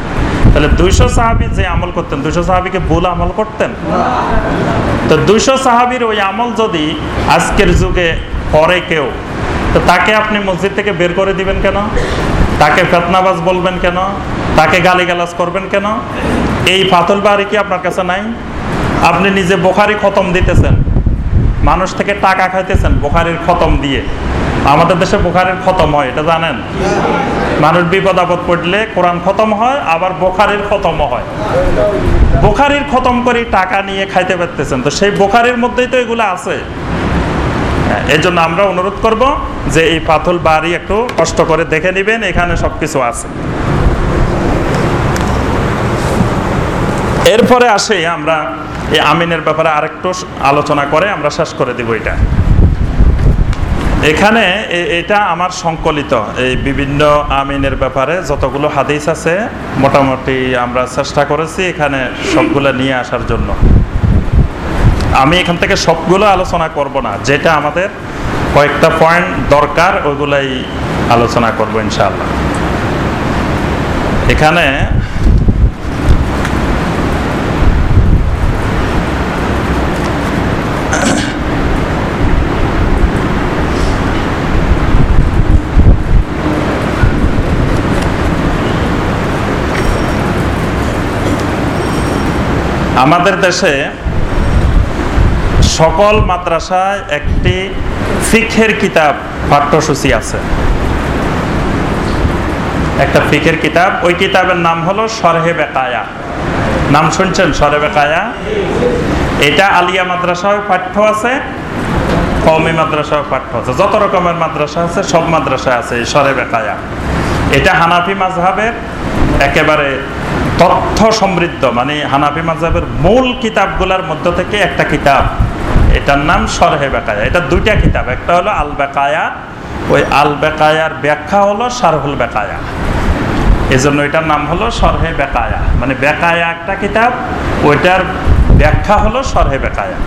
তাহলে দুইশো সাহাবি যে আমল করতেন, দুইশো সাহাবিকে ভুল আমল করতেন? তো দুইশো সাহাবির ওই আমল যদি আজকের যুগে করে কেউ, তো তাকে আপনি মসজিদ থেকে বের করে দিবেন কেন? তাকে ফেতনাবাজ বলবেন কেন? তাকে গালিগালাজ করবেন কেন? এই ফাতল বাড়ি কি আপনার কাছে নাই? আপনি নিজে বোখারি খতম দিতেছেন। মানুষ থেকে টাকা খাইতেছেন বোখারির খতম দিয়ে। আমাদের দেশে বোখারির খতম হয় এটা জানেন? মানুষ বিপদ আপদ পড়লে কোরআন খতম হয় আবার বোখারির খতম হয়। বোখারির খতম করে টাকা নিয়ে খাইতে পারতেছেন তো সেই বোখারির মধ্যেই তো এগুলো আছে। হ্যাঁ, এই জন্য আমরা অনুরোধ করব যে এই পাথল বাড়ি একটু কষ্ট করে দেখে নেবেন এখানে সবকিছু আছে। এরপরে আসে আমরা এই আমিনের ব্যাপারে আরেকটু আলোচনা করে আমরা শেষ করে দিব এটা। এখানে এটা আমার সংকলিত। এই বিভিন্ন আমিনের ব্যাপারে যতগুলো হাদিস আছে, মোটামুটি আমরা চেষ্টা করেছি এখানে সবগুলো নিয়ে আসার জন্য। আমি এখান থেকে সবগুলো আলোচনা করব না, যেটা আমাদের কয়েকটা পয়েন্ট দরকার, ওইগুলাই আলোচনা করব ইনশাআল্লাহ। এখানে আমাদের দেশে সকল মাদ্রাসায় একটি ফিখের কিতাব পাঠ্যসূচি আছে। একটা ফিখের কিতাব, ওই কিতাবের নাম হলো সরহে বেকায়া। নাম শুনছেন সরে বেকায়া? এটা আলিয়া মাদ্রাসায় পাঠ্য আছে, কওমি মাদ্রাসায় পাঠ্য আছে। যত রকমের মাদ্রাসা আছে, সব মাদ্রাসায় আছে এই বেকায়া। এটা হানাফি মাযহাবের একেবারে তথ্য সমৃদ্ধ মানে হানাফি মাযহাবের মূল কিতাবগুলোর মধ্য থেকে একটা কিতাব। এটার নাম সরহে বেকায়া। এটা দুইটা কিতাব। একটা হলো আল বেকায়া ওই আল বেকায়ার ব্যাখ্যা হলো শারহুল বেকায়া। এই জন্য এটার নাম হলো সরহে বেকায়া। মানে বেকায়া একটা কিতাব, ওইটার ব্যাখ্যা হলো সরহে বেকায়া।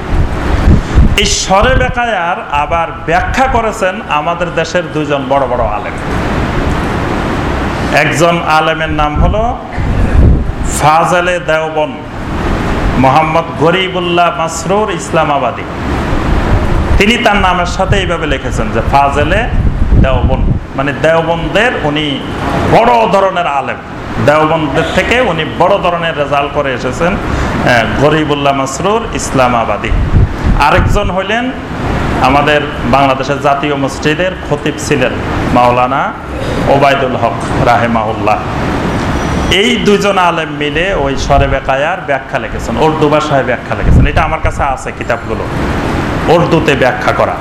এই সরে বেকায়ার আবার ব্যাখ্যা করেছেন আমাদের দেশের দুজন বড় বড় আলেম। একজন আলেমের নাম হলো ফাজলে দেওবন মোহাম্মদ গরিবুল্লাহ মাসরুর ইসলামাবাদী। তিনি তার নামের সাথে এইভাবে লিখেছেন যে ফাজেলে দেওবন মানে দেওবন্দের উনি বড় ধরনের আলেম। দেওবন্দের থেকে উনি বড় ধরনের রেজাল্ট করে এসেছেন গরিবুল্লাহ মাসরুর ইসলামাবাদী। আরেকজন হইলেন আমাদের বাংলাদেশের জাতীয় মসজিদের খতিব ছিলেন মাওলানা ওবায়দুল হক রাহেমাউল্লাহ এই দুজন আলেম মিলে ওই সরে বেকায়ার ব্যাখ্যা লিখেছেন, উর্দু ভাষায় ব্যাখ্যা লিখেছেন। এটা আমার কাছে আছে কিতাবগুলো। উর্দুতে ব্যাখ্যা করা।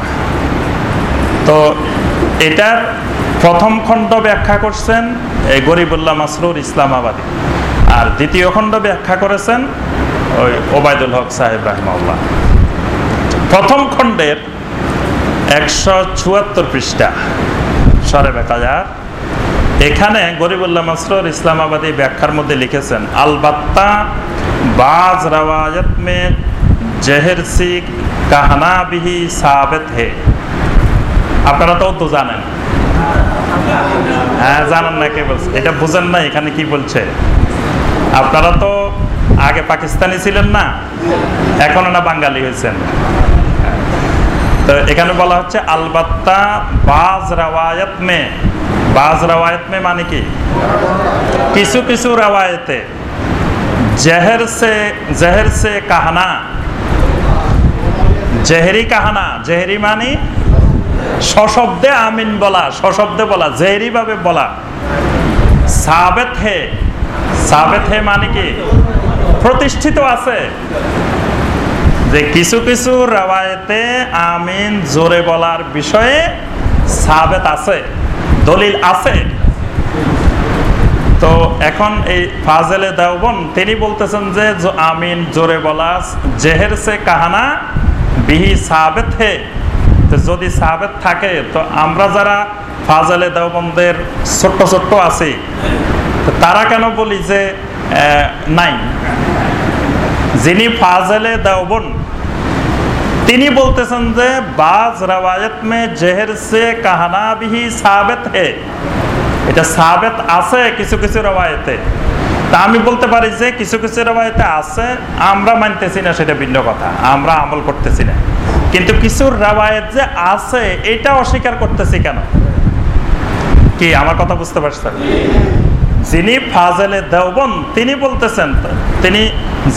তো এটার প্রথম খণ্ড ব্যাখ্যা করছেন এই গরিবুল্লাহ মাসরুর ইসলামাবাদী। আর দ্বিতীয় খণ্ড ব্যাখ্যা করেছেন ওই ওবায়দুল হক সাহেব রাহমাউল্লাহ প্রথম খণ্ডের একশো চুয়াত্তর পৃষ্ঠা সরে বেকায়ার এখানে গরিবুল্লাহ মাসরুর ইসলামাবাদী ব্যাখ্যার মধ্যে লিখেছেন, আলবাত্তা বাজ রওয়ায়ত মে জেহের সিক কাহনা বিহি সাবেত হে। আপনারা তো তো জানেন। হ্যাঁ জানেন না কে বলছে। এটা বুঝেন না এখানে কি বলছে। আপনারা তো আগে পাকিস্তানি ছিলেন না, এখন না বাঙালি হয়েছেন। তো এখানে বলা হচ্ছে, আলবাত্তা বাজ রাওয়ায়ত মে বাজ রাওয়ায়ত মে মানে কি? কিছু কিছু রাওয়ায়তে জেহের সে জেহের সে কাহানা। জেহেরি কাহানা, জেহেরি মানে সশব্দে আমিন বলা, সশব্দে বলা জেহেরি ভাবে বলা। সাবেত হে সাবেত হে মানে কি? প্রতিষ্ঠিত আছে। যে কিছু কিছু রাওয়ায়তে আমিন জোরে বলার বিষয়ে সাবেত আছে। দলিল আছে। তো এখন এই ফাজেলে দেওবন তিনি বলতেছেন যে আমিন, জোরে বলা, জেহের সে কাহানা, বিহি সাবেত হে। তো যদি সাবেত থাকে, তো আমরা যারা ফাজেলে দেওবন্দের ছোট্ট ছোট্ট আছি তারা কেন বলি যে নাই? যিনি ফাজেলে দেওবন তিনি বলতেছেন যে, বাজ রওয়ায়ত মে জেহের সে কাহানা বিহি সাবেত হে। এটা সাবেত আছে, কিছু কিছু রওয়ায়তে। তা আমি বলতে পারি যে, কিছু কিছু রওয়ায়তে আছে, আমরা মানতেছি না সেটা ভিন্ন কথা, আমরা আমল করতেছি না। কিন্তু কিছু রওয়ায়ত যে আছে, এটা অস্বীকার করতেছি কেন? কি, আমার কথা বুঝতে পারছেন? যিনি ফাজেলে দেওবন তিনি বলতেছেন তিনি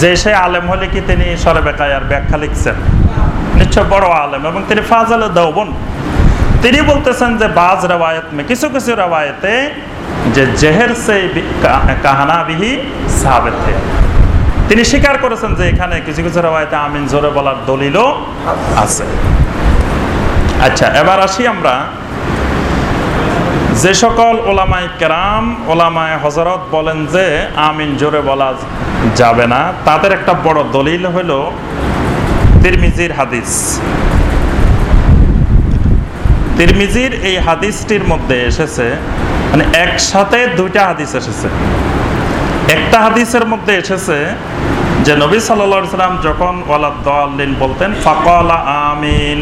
যে সে আলেম হলে কি তিনি সরে বেকায়ার ব্যাখ্যা লিখছেন? নিশ্চয় বড় আলেম এবং তিনি ফাজেলে দেওবন তিনি বলতেছেন যে বাজ রওয়ায়ত মে কিছু কিছু রওয়ায়তে যে জেহের সে কাহানাবিহি সাবেত তিনি স্বীকার করেছেন যে এখানে কিছু কিছু রওয়ায়তে আমিন জোরে বলার দলিলও আছে। আচ্ছা এবার আসি আমরা যে সকল ওলামাই কেরাম, ওলামায় হজরত বলেন যে আমিন জোরে বলা যাবে না। তাদের একটা বড় দলিল হলো তিরমিজির হাদিস। তিরমিজির এই হাদিসটির মধ্যে এসেছে মানে একসাথে দুইটা হাদিস এসেছে। একটা হাদিসের মধ্যে এসেছে যে নবী সাল্লা সাল্লাম যখন ওয়ালাদ্দিন বলতেন আমিন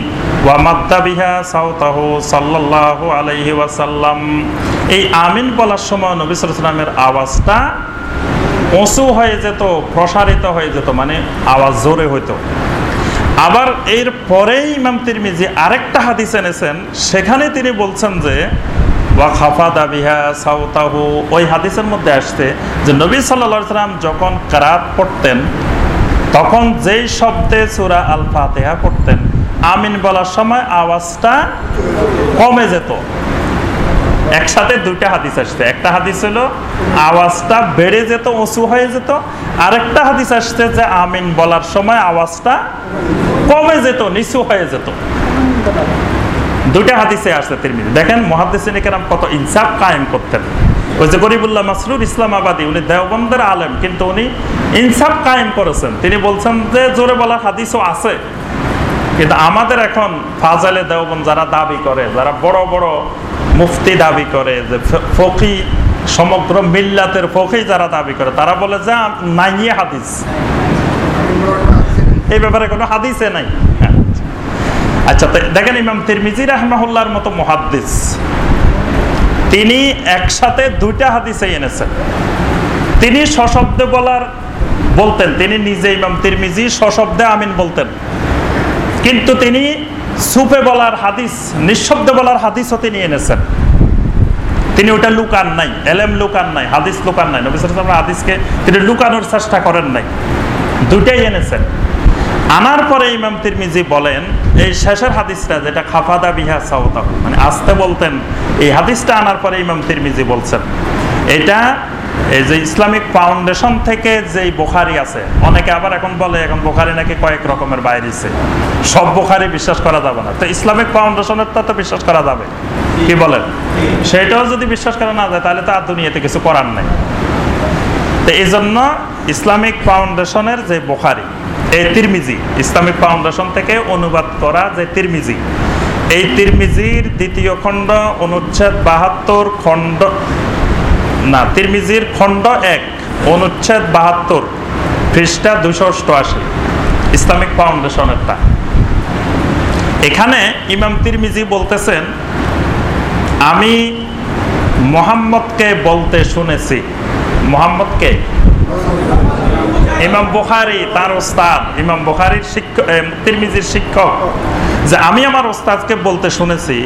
এই আমিন বলার সময় নবী আওয়াজটা উঁচু হয়ে যেত, প্রসারিত হয়ে যেত মানে আওয়াজ জোরে হইতো। আবার এর পরেই ইমাম তিরমিজি আরেকটা হাদিস এনেছেন, সেখানে তিনি বলছেন যে, ওয়া খাফা দাবিহা সাউতাহু। ওই হাদিসের মধ্যে আসছে যে, নবী সাল্লা সাল্লাম যখন কারাত পড়তেন, তখন যেই শব্দে সুরা আল ফাতেহা পড়তেন, আমিন বলার সময় আওয়াজটা কমে যেত। একসাথে দুইটা হাদিস আসছে। একটা হাদিস হলো, আওয়াজটা বেড়ে যেত, উঁচু হয়ে যেত। আরেকটা হাদিস আসছে যে আমিন বলার সময় আওয়াজটা কমে যেত, নিচু হয়ে যেত। দুইটা হাদিসে আসছে তিরমিজি। দেখেন মহাদিসিন কেরাম কত ইনসাফ কায়েম করতেন। ওই যে গরিবুল্লাহ মাসরুর ইসলামাবাদী, উনি দেওবন্দের আলেম, কিন্তু উনি ইনসাফ কায়েম করেছেন। তিনি বলছেন যে, জোরে বলা হাদিসও আছে। কিন্তু আমাদের এখন ফাজালে দেওবন যারা দাবি করে, যারা বড় বড় মুফতি দাবি করে যে ফকি, সমগ্র মিল্লাতের ফকি যারা দাবি করে, তারা বলে যে, নাই হাদিস। এই ব্যাপারে কোনো হাদিসে নাই। হ্যাঁ। আচ্ছা দেখেন ইমাম তিরমিজি রাহমাহুল্লাহর মতো মুহাদ্দিস। তিনি একসাথে দুইটা হাদিসে এনেছেন। তিনি সশব্দে বলার, বলতেন। তিনি নিজে ইমাম তিরমিজি সশব্দে আমিন বলতেন। কিন্তু তিনি সুপে বলার হাদিস, নিঃশব্দে বলার হাদিসও তিনি এনেছেন। তিনি ওটা লুকান নাই, এলেম লুকান নাই, হাদিস লুকান নাই। নবী হাদিসকে তিনি লুকানোর চেষ্টা করেন নাই। দুটাই এনেছেন। আনার পরে ইমাম তিরমিজি বলেন, এই শেষের হাদিসটা যেটা খাফাদা বিহা সাউতা মানে আসতে বলতেন, এই হাদিসটা আনার পরে ইমাম তিরমিজি বলছেন। এটা এই যে ইসলামিক ফাউন্ডেশন থেকে যেই বোখারি আছে, অনেকে আবার এখন বলে, এখন বোখারি নাকি কয়েক রকমের বাইরেছে। সব বোখারি বিশ্বাস করা যাবে না। তো ইসলামিক ফাউন্ডেশনের তো বিশ্বাস করা যাবে। কি বলেন? সেটাও যদি বিশ্বাস করা না যায়, তাহলে তো আর দুনিয়াতে কিছু করার নাই। তো এই জন্য ইসলামিক ফাউন্ডেশনের যে বোখারি, এই তিরমিজি, ইসলামিক ফাউন্ডেশন থেকে অনুবাদ করা যে তিরমিজি, এই তিরমিজির দ্বিতীয় খণ্ড অনুচ্ছেদ বাহাত্তর খণ্ড না। তিরমিজির খণ্ড এক, অনুচ্ছেদ বাহাত্তর খ্রিস্টা দুশো অষ্টআশি, ইসলামিক ফাউন্ডেশনেরটা। এখানে ইমাম তিরমিজি বলতেছেন, আমি মোহাম্মদকে বলতে শুনেছি। মোহাম্মদকে? ইমাম বুখারি, তার ওস্তাদ। ইমাম বুখারির শিক্ষক তিরমিজির শিক্ষক। যে আমি আমার ওস্তাদকে বলতে শুনেছি,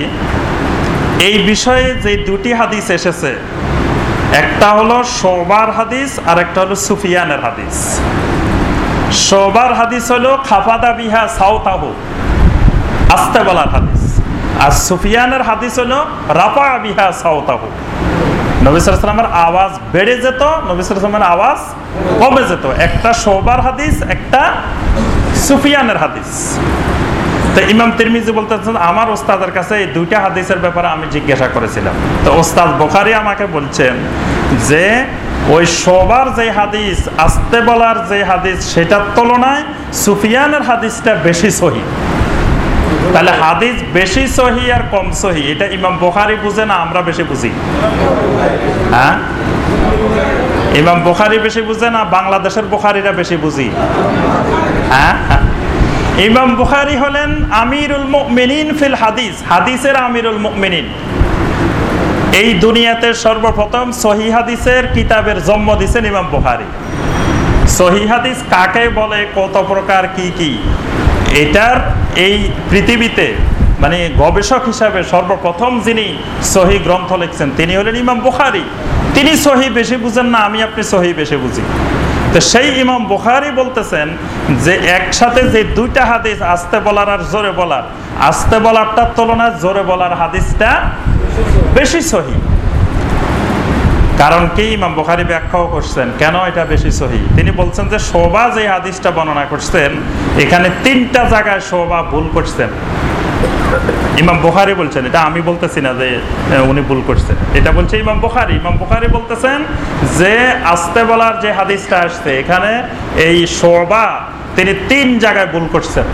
এই বিষয়ে যে দুটি হাদিস এসেছে একটা হলো শোবার হাদিস, আর একটা হলো সুফিয়ানের হাদিস। শোবার হাদিস হলো, খাফাদা বিহা সাউতাহু, আস্তে বলার হাদিস। আর সুফিয়ানের হাদিস হলো, রাফা বিহা সাউতাহু। নবিসামের আওয়াজ বেড়ে যেত নবিসামের আওয়াজ কমে যেত। একটা শোবার হাদিস, একটা সুফিয়ানের হাদিস। তো ইমাম তিরমিজি বলতেছেন, আমার ওস্তাদের কাছে এই দুইটা হাদিসের ব্যাপারে আমি জিজ্ঞাসা করেছিলাম। তো ওস্তাদ বোখারি আমাকে বলছেন যে, ওই সবার যে হাদিস, আস্তে বলার যে হাদিস, সেটার তুলনায় সুফিয়ানের হাদিসটা বেশি সহি। তাহলে হাদিস বেশি সহি আর কম সহি, এটা ইমাম বোখারি বুঝে না আমরা বেশি বুঝি? হ্যাঁ? ইমাম বোখারি বেশি বুঝে না বাংলাদেশের বোখারিরা বেশি বুঝি? হ্যাঁ? হ্যাঁ। ইমাম বুখারি হলেন আমিরুল মুমিনিন ফিল হাদিস, হাদিসের আমিরুল মুমিনিন। এই দুনিয়াতে সর্বপ্রথম সহি হাদিসের কিতাবের জন্ম দিছেন ইমাম বুখারি। সহি হাদিস কাকে বলে, কত প্রকার, কি কি? এটার এই পৃথিবীতে মানে গবেষক হিসাবে সর্বপ্রথম যিনি সহি গ্রন্থ লিখছেন, তিনি হলেন ইমাম বুখারি। তিনি সহি বেশি বুঝেন না, আমি আপনি সহি বেশি বুঝি। তো সেই ইমাম বুখারি বলতেছেন যে একসাথে যে দুইটা হাদিস আস্তে বলার আর জোরে বলার, আস্তে বলারটার তুলনায় জোরে বলার হাদিসটা বেশি সহি। কারণ কি ইমাম বুখারি ব্যাখ্যাও করছেন, কেন এটা বেশি সহি? তিনি বলছেন যে শোভা যে হাদিসটা বর্ণনা করছেন, এখানে তিনটা জায়গায় শোভা ভুল করছেন। ইমাম বুখারি বলছেন, এটা আমি বলতেছি না যে উনি ভুল করছেন এটা বলছে ইমাম বুখারি। ইমাম বুখারি বলতেছেন যে, আস্তে বলার যে হাদিসটা আসছে, এখানে এই শোভা তিনি তিন জায়গায় ভুল করছেন।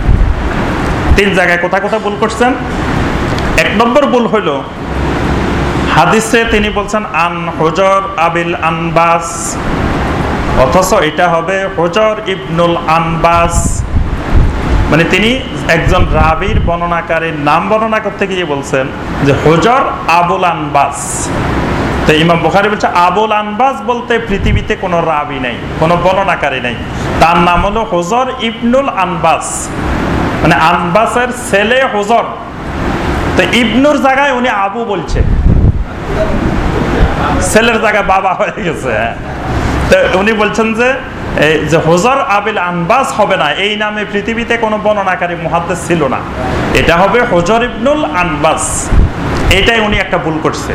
তিন জায়গায় কোথায় কোথায় ভুল করছেন? এক নম্বর ভুল হইল, হাদিসে তিনি বলছেন, আন হজর আবিল আনবাস। অথচ এটা হবে হজর ইবনুল আনবাস। মানে তিনি একজন রাবির বর্ণনাকারীর নাম বর্ণনা করতে গিয়ে বলছেন যে, হজর আবুল আনবাস। তো ইমাম বুখারি বলছে, আবুল আনবাস বলতে পৃথিবীতে কোনো রাবি নেই, কোনো বর্ণনাকারী নেই। তার নাম হলো হজর ইবনুল আনবাস। মানে আনবাসের ছেলে হজর। তো ইবনুর জায়গায় উনি আবু বলছে। ছেলের জায়গায় বাবা হয়ে গেছে হ্যাঁ। তো উনি বলছেন যে যে আবিল আনবাস হবে না, এই নামে পৃথিবীতে কোনো বর্ণনাকারী মুহাদ্দিস ছিল না। এটা হবে ইবনুল আনবাস। এটাই উনি একটা ভুল করছে।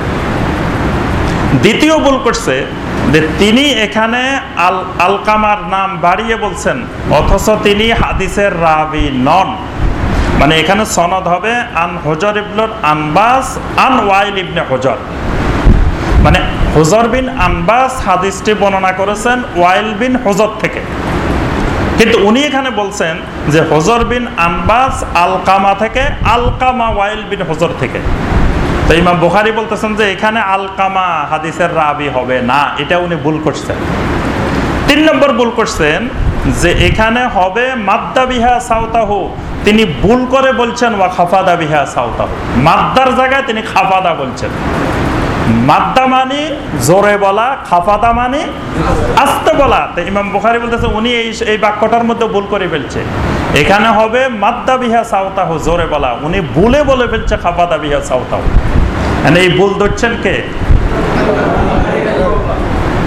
দ্বিতীয় ভুল করছে যে তিনি এখানে আল আলকামার নাম বাড়িয়ে বলছেন, অথচ তিনি হাদিসের রাবি নন। মানে এখানে সনদ হবে আন হজর ইবনুল আনবাস, আন ওয়াইল ইবনে হজর। মানে হুজর বিন আনবাস হাদিসটি বর্ণনা করেছেন ওয়াইল বিন হজর থেকে। কিন্তু উনি এখানে বলছেন যে হজর বিন আনবাস আলকামা থেকে, আলকামা ওয়াইল বিন হজর থেকে। তো ইমাম বুখারি বলতেছেন যে এখানে আলকামা হাদিসের রাবি হবে না, এটা উনি ভুল করছেন। তিন নম্বর ভুল করছেন যে এখানে হবে, মাদ্দা বিহা সাউতাহু, তিনি ভুল করে বলছেন, ওয়া খাফাদা বিহা সাউতাহু। মাদ্দার জায়গায় তিনি খাফাদা বলছেন। মানি, জোরে বলা মানি, আস্তে বলা। ইমাম বুখারি বলতেছে, উনি এই বাক্যটার মধ্যে ভুল করে ফেলছে। এখানে হবে বিহা জোরে বলা। উনি বলে ফেলছে বিহা মানে এই ভুল ধরছেন কে?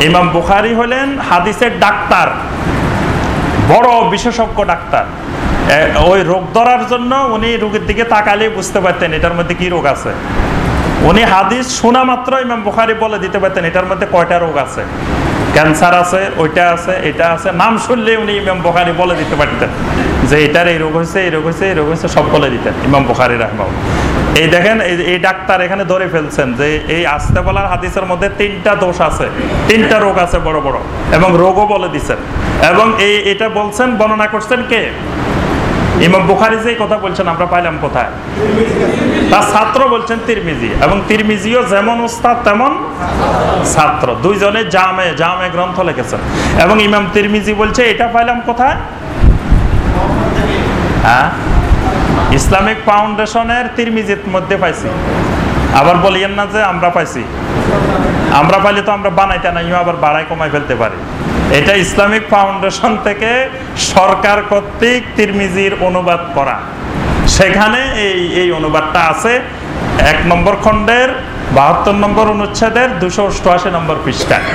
ইমাম বুখারি হলেন হাদিসের ডাক্তার। বড় বিশেষজ্ঞ ডাক্তার। ওই রোগ ধরার জন্য উনি রোগীর দিকে তাকালে বুঝতে পারতেন এটার মধ্যে কি রোগ আছে। উনি হাদিস শোনা মাত্র ইমাম বুখারি বলে দিতে পারতেন, এটার মধ্যে কয়টা রোগ আছে? ক্যান্সার আছে, ওইটা আছে, এটা আছে, নাম শুনলে উনি ইমাম বুখারি বলে দিতে পারতেন যে এটার এই রোগ হয়েছে, এই রোগ হয়েছে, এই রোগ হয়েছে, সব বলে দিতেন ইমাম বুখারি রাহমাউ এই দেখেন, এই ডাক্তার এখানে ধরে ফেলছেন যে এই আস্তে বলার হাদিসের মধ্যে তিনটা দোষ আছে, তিনটা রোগ আছে বড় বড়, এবং রোগও বলে দিচ্ছেন এবং এই, এটা বলছেন, বর্ণনা করছেন কে? ইমাম বুখারি যে কথা বলছেন, আমরা পাইলাম কোথায়? তার ছাত্র বলছেন তিরমিজি, এবং তিরমিজিও যেমন উস্তাদ, তেমন ছাত্র। দুইজনে জামে জামে গ্রন্থ লিখেছেন। এবং ইমাম তিরমিজি বলছে, এটা পাইলাম কোথায়? হ্যাঁ? ইসলামিক ফাউন্ডেশনের তিরমিজির মধ্যে পাইছি। আবার বলিয়েন না যে আমরা পাইছি। আমরা পাইলে তো আমরা বানাইতে নাই আবার বাড়াই কমাই ফেলতে পারি। এটা ইসলামিক ফাউন্ডেশন থেকে সরকার কর্তৃক তিরমিজির অনুবাদ করা। সেখানে এই এই অনুবাদটা আছে। এক নম্বর খণ্ডের, বাহাত্তর নম্বর অনুচ্ছেদের, দুশো অষ্টআশি নম্বর পৃষ্ঠায়।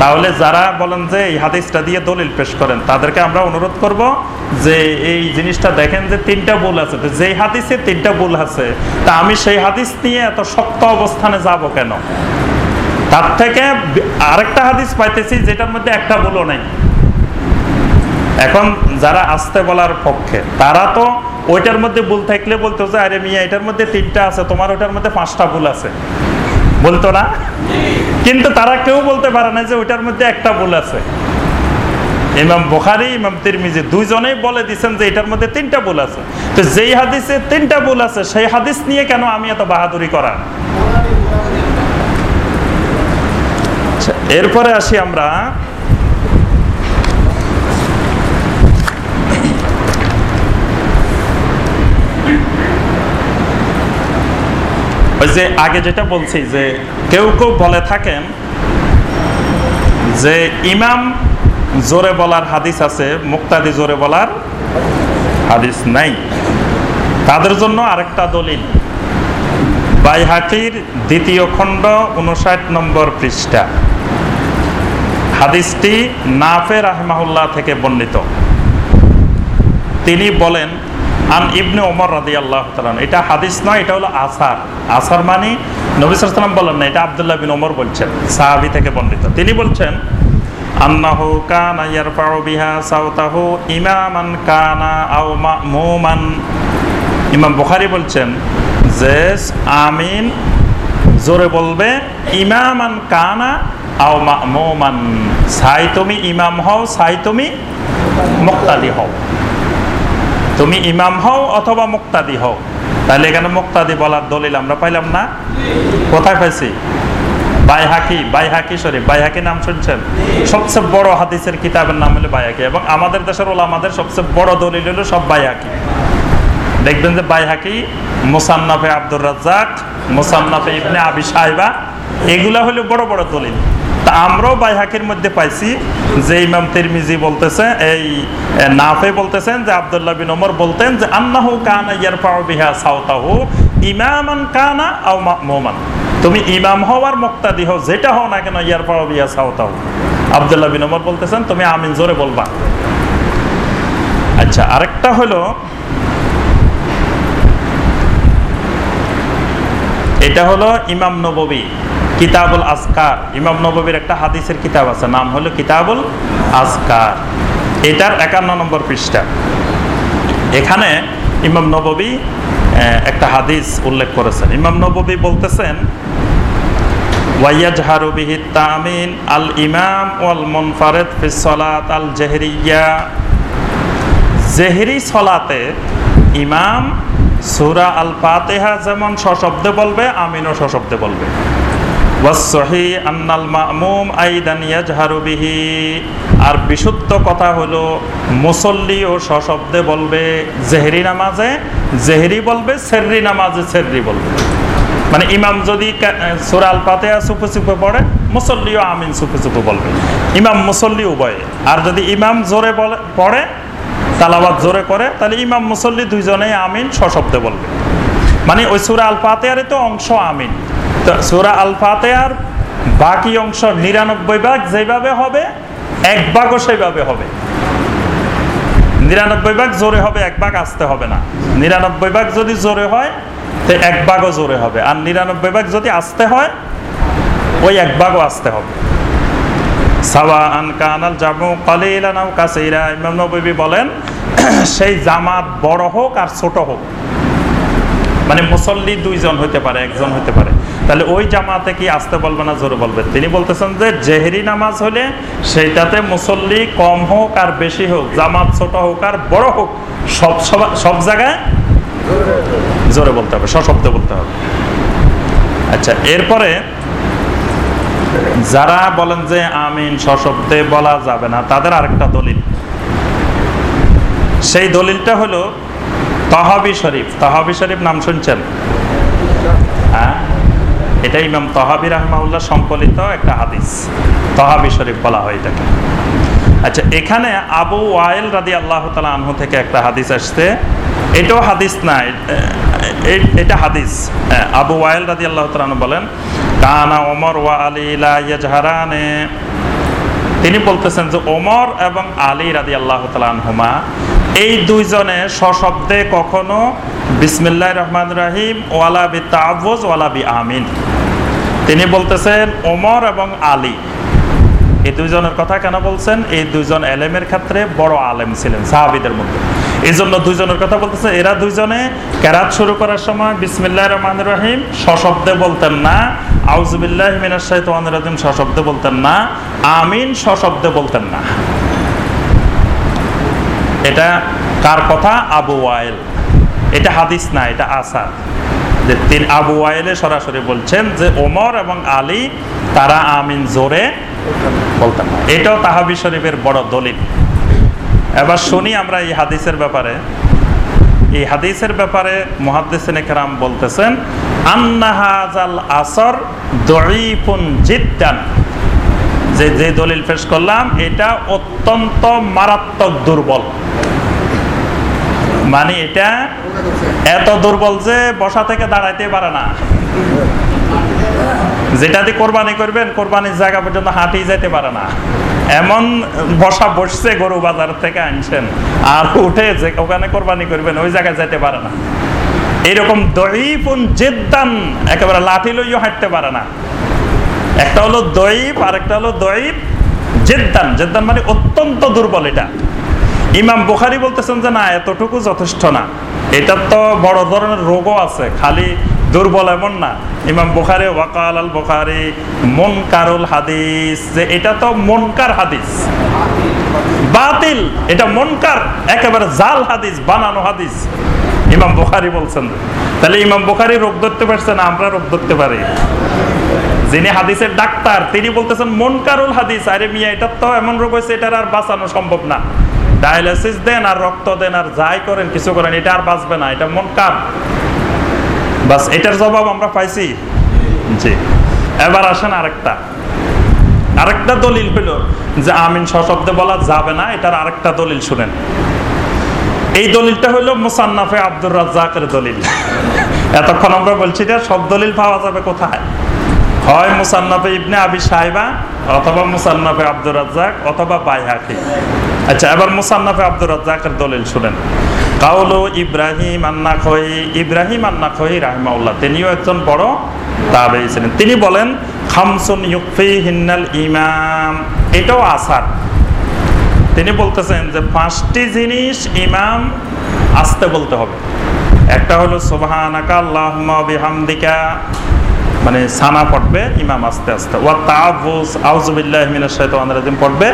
তাহলে যারা বলেন যে এই হাদিসটা দিয়ে দলিল পেশ করেন, তাদেরকে আমরা অনুরোধ করব যে এই জিনিসটা দেখেন যে তিনটা ভুল আছে। যেই হাদিসে তিনটা ভুল আছে, তা আমি সেই হাদিস নিয়ে এত শক্ত অবস্থানে যাব কেন? তার থেকে আরেকটা হাদিস পাইতেছি, যেটার মধ্যে একটা ভুলও নাই। এখন যারা আসতে বলার পক্ষে, তারা তো ওইটার মধ্যে ভুল থাকলে বলতো যে, আরে মিয়া, এটার মধ্যে তিনটা আছে, তোমার ওইটার মধ্যে পাঁচটা ভুল আছে। বলতো না? কিন্তু তারা কেউ বলতে পারে না যে, ওইটার মধ্যে একটা ভুল আছে। ইমাম বুখারি, ইমাম তিরমিজি দুইজনেই বলে দিচ্ছেন যে, এটার মধ্যে তিনটা ভুল আছে। তো যেই হাদিসে তিনটা ভুল আছে, সেই হাদিস নিয়ে কেন আমি এত বাহাদুরি করা? আচ্ছা, এরপরে আসি আমরা। ওই যে আগে যেটা বলছি যে কেউ কেউ বলে থাকেন যে ইমাম জোরে বলার হাদিস আছে মুক্তাদি জোরে বলার হাদিস নাই। তাদের জন্য আরেকটা দলিল। বাইহাকির দ্বিতীয় খণ্ড উনষাট নম্বর পৃষ্ঠা। হাদিসটি নাফে রাহমাহুল্লাহ থেকে বর্ণিত। তিনি বলেন, আন ইবনে ওমর রাদি আল্লাহ এটা হাদিস নয়, এটা হলো আসার। আসার মানে নবী সাল্লাম বলেন না, এটা আবদুল্লাহ বিন ওমর বলছেন, সাহাবি থেকে বর্ণিত। তিনি বলছেন, আন্নাহু কানা সাউতাহু কানা আও বলছেন যে আমিন জোরে বলবে, ইমামান কানা আও মা'মুমান সাই তুমি ইমাম হও সাই তুমি মুক্তাদি হও তুমি ইমাম হও অথবা মুক্তাদি হও তাহলে এখানে মুক্তাদি বলার দলিল আমরা পাইলাম না কোথায় পাইছি বাইহাকি বাইহাকি শরীফ বাইহাকি নাম শুনছেন? সবচেয়ে বড় হাদিসের কিতাবের নাম হলো বাইহাকি এবং আমাদের দেশের ওলামাদের সবচেয়ে বড় দলিল হলো সব বাইহাকি দেখবেন যে বাইহাকি মুসান্নাফে আব্দুর রাজ্জাক, মুসান্নাফে ইবনে আবি সাহেবা এগুলা হলো বড় বড় দলিল। তা আমরাও বাইহাকির মধ্যে পাইছি, যে ইমাম তিরমিজি বলতেছে, এই নাফে বলতেছেন, যে আব্দুল্লাহ বিন ওমর বলতেন যে, আন্নাহু কানা ইয়ারফাউ বিহা সাউতাহু ইমামান কানা আও মা'মুমান। তুমি ইমাম হও আর মুক্তাদি হও, যেটা হও না কেন ইয়ারফাউ বিহা সাউতাহু আবদুল্লাহ বিন ওমর বলতেছেন, তুমি আমিন জোরে বলবা। আচ্ছা আরেকটা হলো, এটা হলো ইমাম নববী। কিতাবুল আসকার ইমাম নববীর একটা হাদিসের কিতাব আছে নাম হলো কিতাবুল আসকার এটার একান্ন নম্বর পৃষ্ঠা। এখানে ইমাম আহ, একটা হাদিস উল্লেখ করেছেন। ইমাম নববী বলতেছেন ওয়াইয়াজহারু বিহি তামিন আল ইমাম ওয়াল মুনফারিদ ফি সলাত আল জেহরিয়া। জেহরি সলাতে ইমাম সূরা আল ফাতিহা যেমন সশব্দে বলবে আমিনও সশব্দে বলবে। আন্নাল আর বিশুদ্ধ কথা হলো, মুসল্লি ও সশব্দে বলবে জেহরি নামাজে, জেহরি বলবে সেররি নামাজে সেররি বলবে। মানে ইমাম যদি সুরা আল ফাতেহা সুপে সুপে পড়ে মুসল্লিও আমিন সুপে সুপে বলবে। ইমাম, মুসল্লি উভয়ে। আর যদি ইমাম জোরে বলে, পড়ে তালাবাদ জোরে করে, তাহলে ইমাম, মুসল্লি দুইজনেই আমিন সশব্দে বলবে। মানে ওই সুরা আল ফাতেহারে তো অংশ আমিন। সুরা আল ফাতেহার বাকি অংশ নিরানব্বই ভাগ যেভাবে হবে, এক ভাগও সেইভাবে হবে। নিরানব্বই ভাগ জোরে হবে, এক ভাগ আসতে হবে না। নিরানব্বই ভাগ যদি জোরে হয়, তো এক ভাগও জোরে হবে। আর নিরানব্বই ভাগ যদি আসতে হয়, ওই এক ভাগও আসতে হবে। কানাল জামু বলেন, সেই জামাত বড় হোক আর ছোট হোক। মানে মুসল্লি দুইজন হতে পারে, একজন হতে পারে। তাহলে ওই জামাতে কি আসতে বলবে না জোরে বলবে? তিনি বলতেছেন যে, জেহেরি নামাজ হলে সেইটাতে মুসল্লি কম হোক আর বেশি হোক, জামাত ছোট হোক আর বড় হোক, সব সব- জায়গায় জোরে বলতে হবে, সশব্দে বলতে হবে। আচ্ছা এরপরে যারা বলেন যে, আমিন, সশব্দে বলা যাবে না, তাদের আরেকটা দলিল। সেই দলিলটা হলো তহাবি শরীফ। তহাবি শরীফ নাম শুনছেন? এটা ইমাম তহাবি রহমাউল্লাহ সংকলিত একটা হাদিস। তহাবি শরীফ বলা হয় এটাকে। আচ্ছা এখানে আবু ওয়াইল রাদি আল্লাহ তালা আনহু থেকে একটা হাদিস আসছে। এটাও হাদিস না এটা হাদিস। আবু ওয়াইল রাদি আল্লাহ তালা বলেন, কানা ওমর ওয়া আলী লা ইয়াজহারানে। তিনি বলতেছেন যে, ওমর এবং আলী রাদি আল্লাহ তালহুমা এই দুইজনে সশব্দে কখনো বিসমিল্লাহ রহমান রাহিম, ওয়ালা বি তাবজ ওয়ালা বি আমিন। তিনি বলতেছেন, ওমর এবং আলী। এই দুইজনের কথা কেন বলছেন? এই দুইজন এলেমের ক্ষেত্রে বড় আলেম ছিলেন, সাহাবিদের মধ্যে। এই জন্য দুইজনের কথা বলতেছে, এরা দুইজনে কেরাত শুরু করার সময় বিসমিল্লাহ রহমান রহিম, সশব্দে বলতেন না আউজবিল্লাহ মিনার শাহিতান রাজিম, সশব্দে বলতেন না, আমিন, সশব্দে বলতেন না। এটা কার কথা? আবু ওয়াইল। এটা হাদিস না, এটা আসার যে তিনি আবু ওয়াইলে সরাসরি বলছেন যে ওমর এবং আলী, তারা আমিন জোরে বলতেন এটাও তাহাবি শরীফের বড় দলিল। এবার শুনি আমরা এই হাদিসের ব্যাপারে। এই হাদিসের ব্যাপারে মহাদ্দেসিন একরাম বলতেছেন আন্নাহাজাল আসর দঈফুন জিদ্দান। যে যে দলিল পেশ করলাম, এটা অত্যন্ত মারাত্মক দুর্বল। মানে এটা এত দুর্বল যে বসা থেকে দাঁড়াইতে পারে না। যেটা দিয়ে কোরবানি করবেন, কোরবানির জায়গা পর্যন্ত হাঁটি যেতে পারে না। এমন বসা বসছে গরু বাজার থেকে আনছেন, আর উঠে যে ওখানে কোরবানি করবেন, ওই জায়গায় যেতে পারে না। এরকম দইফুন জেদ্দান, একেবারে লাঠি লইও হাঁটতে পারে না। একটা হলো দইব আর একটা হলো দইব জেদ্দান। জেদ্দান মানে অত্যন্ত দুর্বল এটা। ইমাম বুখারি বলতেছেন যে, না, এতটুকু যথেষ্ট না। এটার তো বড় ধরনের রোগও আছে, খালি দুর্বল এমন না। ইমাম বুখারি, ওয়াকাল আল বুখারি, মনকারুল হাদিস। যে এটা তো মনকার হাদিস। বাতিল। এটা মনকার, একেবারে জাল হাদিস, বানানো হাদিস। ইমাম বুখারি বলছেন। তাহলে ইমাম বুখারি রোগ ধরতে পারছে না, আমরা রোগ ধরতে পারি। যিনি হাদিসের ডাক্তার, তিনি বলতেছেন, মনকারুল হাদিস। আরে মিয়া, এটা তো এমন রোগ হয়েছে, এটার আর বাঁচানো সম্ভব না। ডায়ালিসিস দেন আর রক্ত দেন আর যাই করেন, কিছু করেন, এটা আর বাঁচবে না, এটা মনকার। বাস, এটার জবাব আমরা পাইছি। জি। এবার আসেন আরেকটা। আরেকটা দলিল হলো যে আমিন সশব্দে বলা যাবে না, এটার আরেকটা দলিল শুনেন। এই দলিলটা হলো মুসান্নাফে আব্দুর রাজ্জাকের দলিল। এতক্ষণ আমরা বলছি যে সব দলিল পাওয়া যাবে কোথায়? হয় মুসান্নাফে ইবনে আবি সাহেবা অথবা মুসান্নাফে আব্দুর রাজ্জাক অথবা বাইহাকি। আচ্ছা এবার মুসান্নাফে আব্দুর রাজ্জাকের দলিল শুনেন। কাউলু ইব্রাহিম আন্না খই ইব্রাহিম আন্না খই রাহিমাউল্লাহ তিনিও একজন বড় তাবেই ছিলেন। তিনি বলেন, খামসুন ইউফি হিন্নাল ইমাম, এটাও আসার। তিনি বলতেছেন যে, পাঁচটি জিনিস ইমাম আসতে বলতে হবে। একটা হলো সুবহানাকা আল্লাহুম্মা বিহামদিকা মানে সানা পড়বে ইমাম আস্তে আস্তে। ওয়া তাআবুস আউযুবিল্লাহি মিনাশ শাইতানির রাজিম পড়বে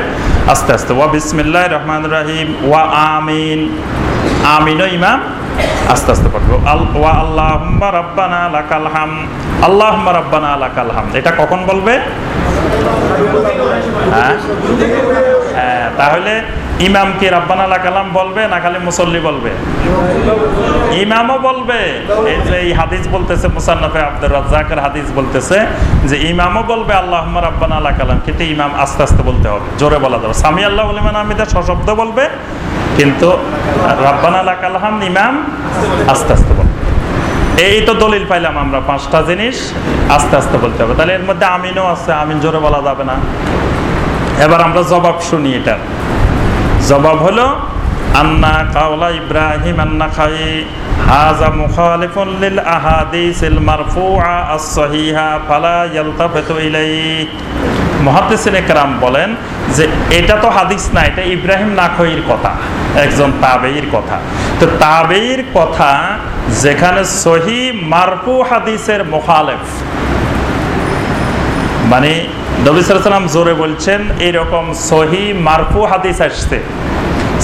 আস্তে আস্তে। ওয়া বিসমিল্লাহির রহমানির রহিম ওয়া আমিন। আমিনও ইমাম আস্তে আস্তে পড়বে। ওয়া আল্লাহুম্মা রাব্বানা লাকাল হাম আল্লাহুম্মা রাব্বানা লাকাল হাম। এটা কখন বলবে? হ্যাঁ? হ্যাঁ, তাহলে ইমাম কি রাব্বানা লাকালাম বলবে না খালি মুসল্লি বলবে? ইমামও বলবে। এই যে এই হাদিস বলতেছে মুসান্নাফে আব্দুর রাজ্জাকের হাদিস বলতেছে যে ইমামও বলবে আল্লাহ রাব্বানা লাকালাম কিন্তু ইমাম আস্তে আস্তে বলতে হবে, জোরে বলা যাবে। সামি আল্লাহ উলিমান আমিদা সশব্দ বলবে, কিন্তু রাব্বানা লাকালহাম ইমাম আস্তে আস্তে বলবে। এই তো দলিল পাইলাম আমরা, পাঁচটা জিনিস আস্তে আস্তে বলতে হবে। তাহলে এর মধ্যে আমিনও আছে, আমিন জোরে বলা যাবে না। এবার আমরা জবাব শুনি এটার। জবাব হলো, আন্না কাওলা ইব্রাহিম আন্না খাই, হাজা মুখালিফুন লিল আহাদিসিল মারফুআ আস-সহিহা ফালা ইয়ালতাফিতু ইলাইহি। মুহাদ্দিসিন একরাম বলেন যে এটা তো হাদিস না, এটা ইব্রাহিম নাখইর কথা, একজন তাবেইর কথা। তো তাবেইর কথা যেখানে সহি মারফু হাদিসের মুখালেফ মানে নবী সাল্লাম জোরে বলছেন এইরকম সহি মারফু হাদিস আসছে।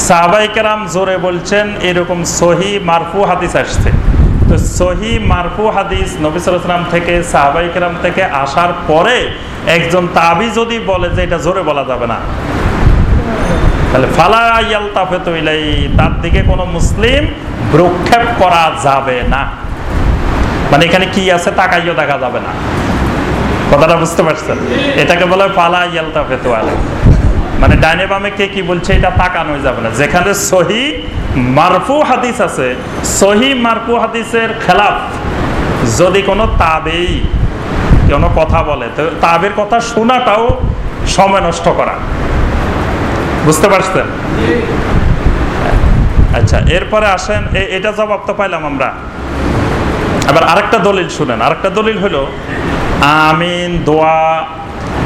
সাহাবাই কেরাম জোরে বলছেন, এরকম সহি মারফু হাদিস আসছে। তো সহি মারফু হাদিস নবী সাল্লাম থেকে সাহাবাই কেরাম থেকে আসার পরে একজন তাবি যদি বলে যে এটা জোরে বলা যাবে না, তাহলে ফালা ইয়ালতাফিতু ইলাই তার দিকে কোনো মুসলিম ভ্রুক্ষেপ করা যাবে না। মানে এখানে কি আছে তাকাইও দেখা যাবে না। কথাটা বুঝতে পারছেন? এটাকে বলে পালা ইয়ালতা ফেতোয়ালে মানে ডাইনে বামে কে কি বলছে, এটা তাকানো যাবে না। যেখানে সহি মারফু হাদিস আছে, সহি মারফু হাদিসের খেলাফ। যদি কোনো তাবেই কোনো কথা বলে, তো তাবের কথা শোনাটাও সময় নষ্ট করা। বুঝতে পারছেন? আচ্ছা এরপরে আসেন এটা জবাব তো পাইলাম আমরা। এবার আরেকটা দলিল শুনেন। আরেকটা দলিল হলো আমিন, দোয়া।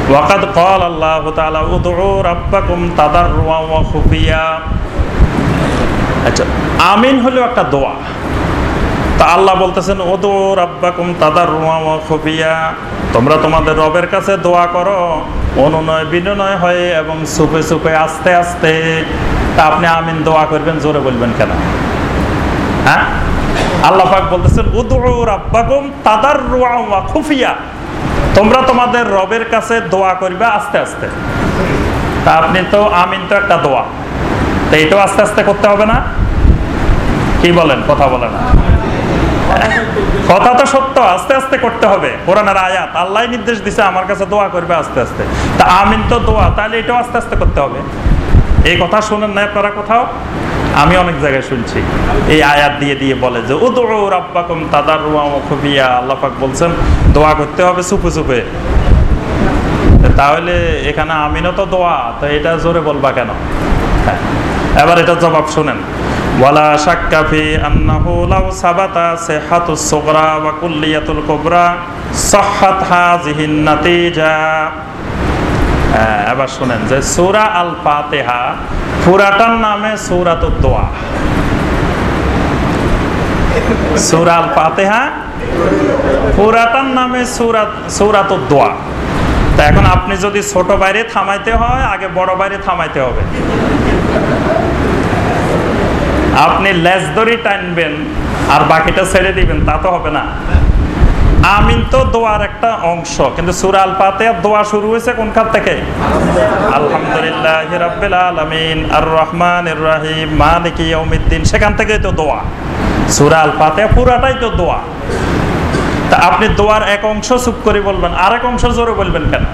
ওয়াকাদ কল আল্লাহ তাআলা, উদউ রাব্বাকুম তাদার রুয়া ওয়া খুফিয়া। আচ্ছা আমিন হলো একটা দোয়া। তা আল্লাহ বলতেছেন, উদউ রাব্বাকুম তাদার ওয়া খুফিয়া। তোমরা তোমাদের রবের কাছে দোয়া করো, অনুনয় বিনয় হয়ে এবং সুপে সুপে আস্তে আস্তে। তা আপনি আমিন দোয়া করবেন, জোরে বলবেন কেন? হ্যাঁ? আল্লাহ পাক বলতেছেন, উদউ রাব্বাকুম তাদার রুয়া ওয়া খুফিয়া। তোমরা তোমাদের রবের কাছে দোয়া করবে আস্তে আস্তে। তা আপনি তো আমিন তো একটা দোয়া। তো এটাও আস্তে আস্তে করতে হবে না? কি বলেন? কথা বলে না কথা তো সত্য, আস্তে আস্তে করতে হবে। কোরআনের আয়াত, আল্লাহ নির্দেশ দিছে আমার কাছে দোয়া করবে আস্তে আস্তে। তা আমিন তো দোয়া, তাহলে এটাও আস্তে আস্তে করতে হবে। এই কথা শুনেন না আপনারা কোথাও? আমি অনেক জায়গায় শুনছি। এই আয়াত দিয়ে দিয়ে বলে যে ও দৌড় রাব্বাকুম তাদার রুয়া খুবিয়া আল্লাহ পাক বলছেন, দোয়া করতে হবে চুপে চুপে তাহলে এখানে আমিনও তো দোয়া, তো এটা জোরে বলবা কেন? হ্যাঁ এবার এটা জবাব শুনেন। ওয়ালা শাক্কাফি আন্নাহু লাউ সাবাতা সিহাতুস সুগরা ওয়া কুল্লিয়াতুল কুবরা সাহহাত হাযিহিন নাতিজা। এবার শুনেন যে সূরা আল ফাতিহা পুরাটার নামে সূরাতুদ দোয়া। সূরা আল ফাতিহা পুরাটার নামে সূরাত সূরাতুদ দোয়া। তা এখন আপনি যদি ছোট বাইরে থামাইতে হয়, আগে বড় বাইরে থামাইতে হবে। আপনি লেজ দড়ি টানবেন, আর বাকিটা ছেড়ে দিবেন, তা তো হবে না। আমিন তো দোয়ার একটা অংশ, কিন্তু সুরা আল ফাতিহা দোয়া শুরু হয়েছে কোনখান থেকে? আলহামদুলিল্লাহ আর রহমানির রহিম সেখান থেকেই তো দোয়া। সুরা আল ফাতিহা পুরাটাই তো দোয়া। তা আপনি দোয়ার এক অংশ চুপ করে বলবেন, আরেক অংশ জোরে বলবেন কেন?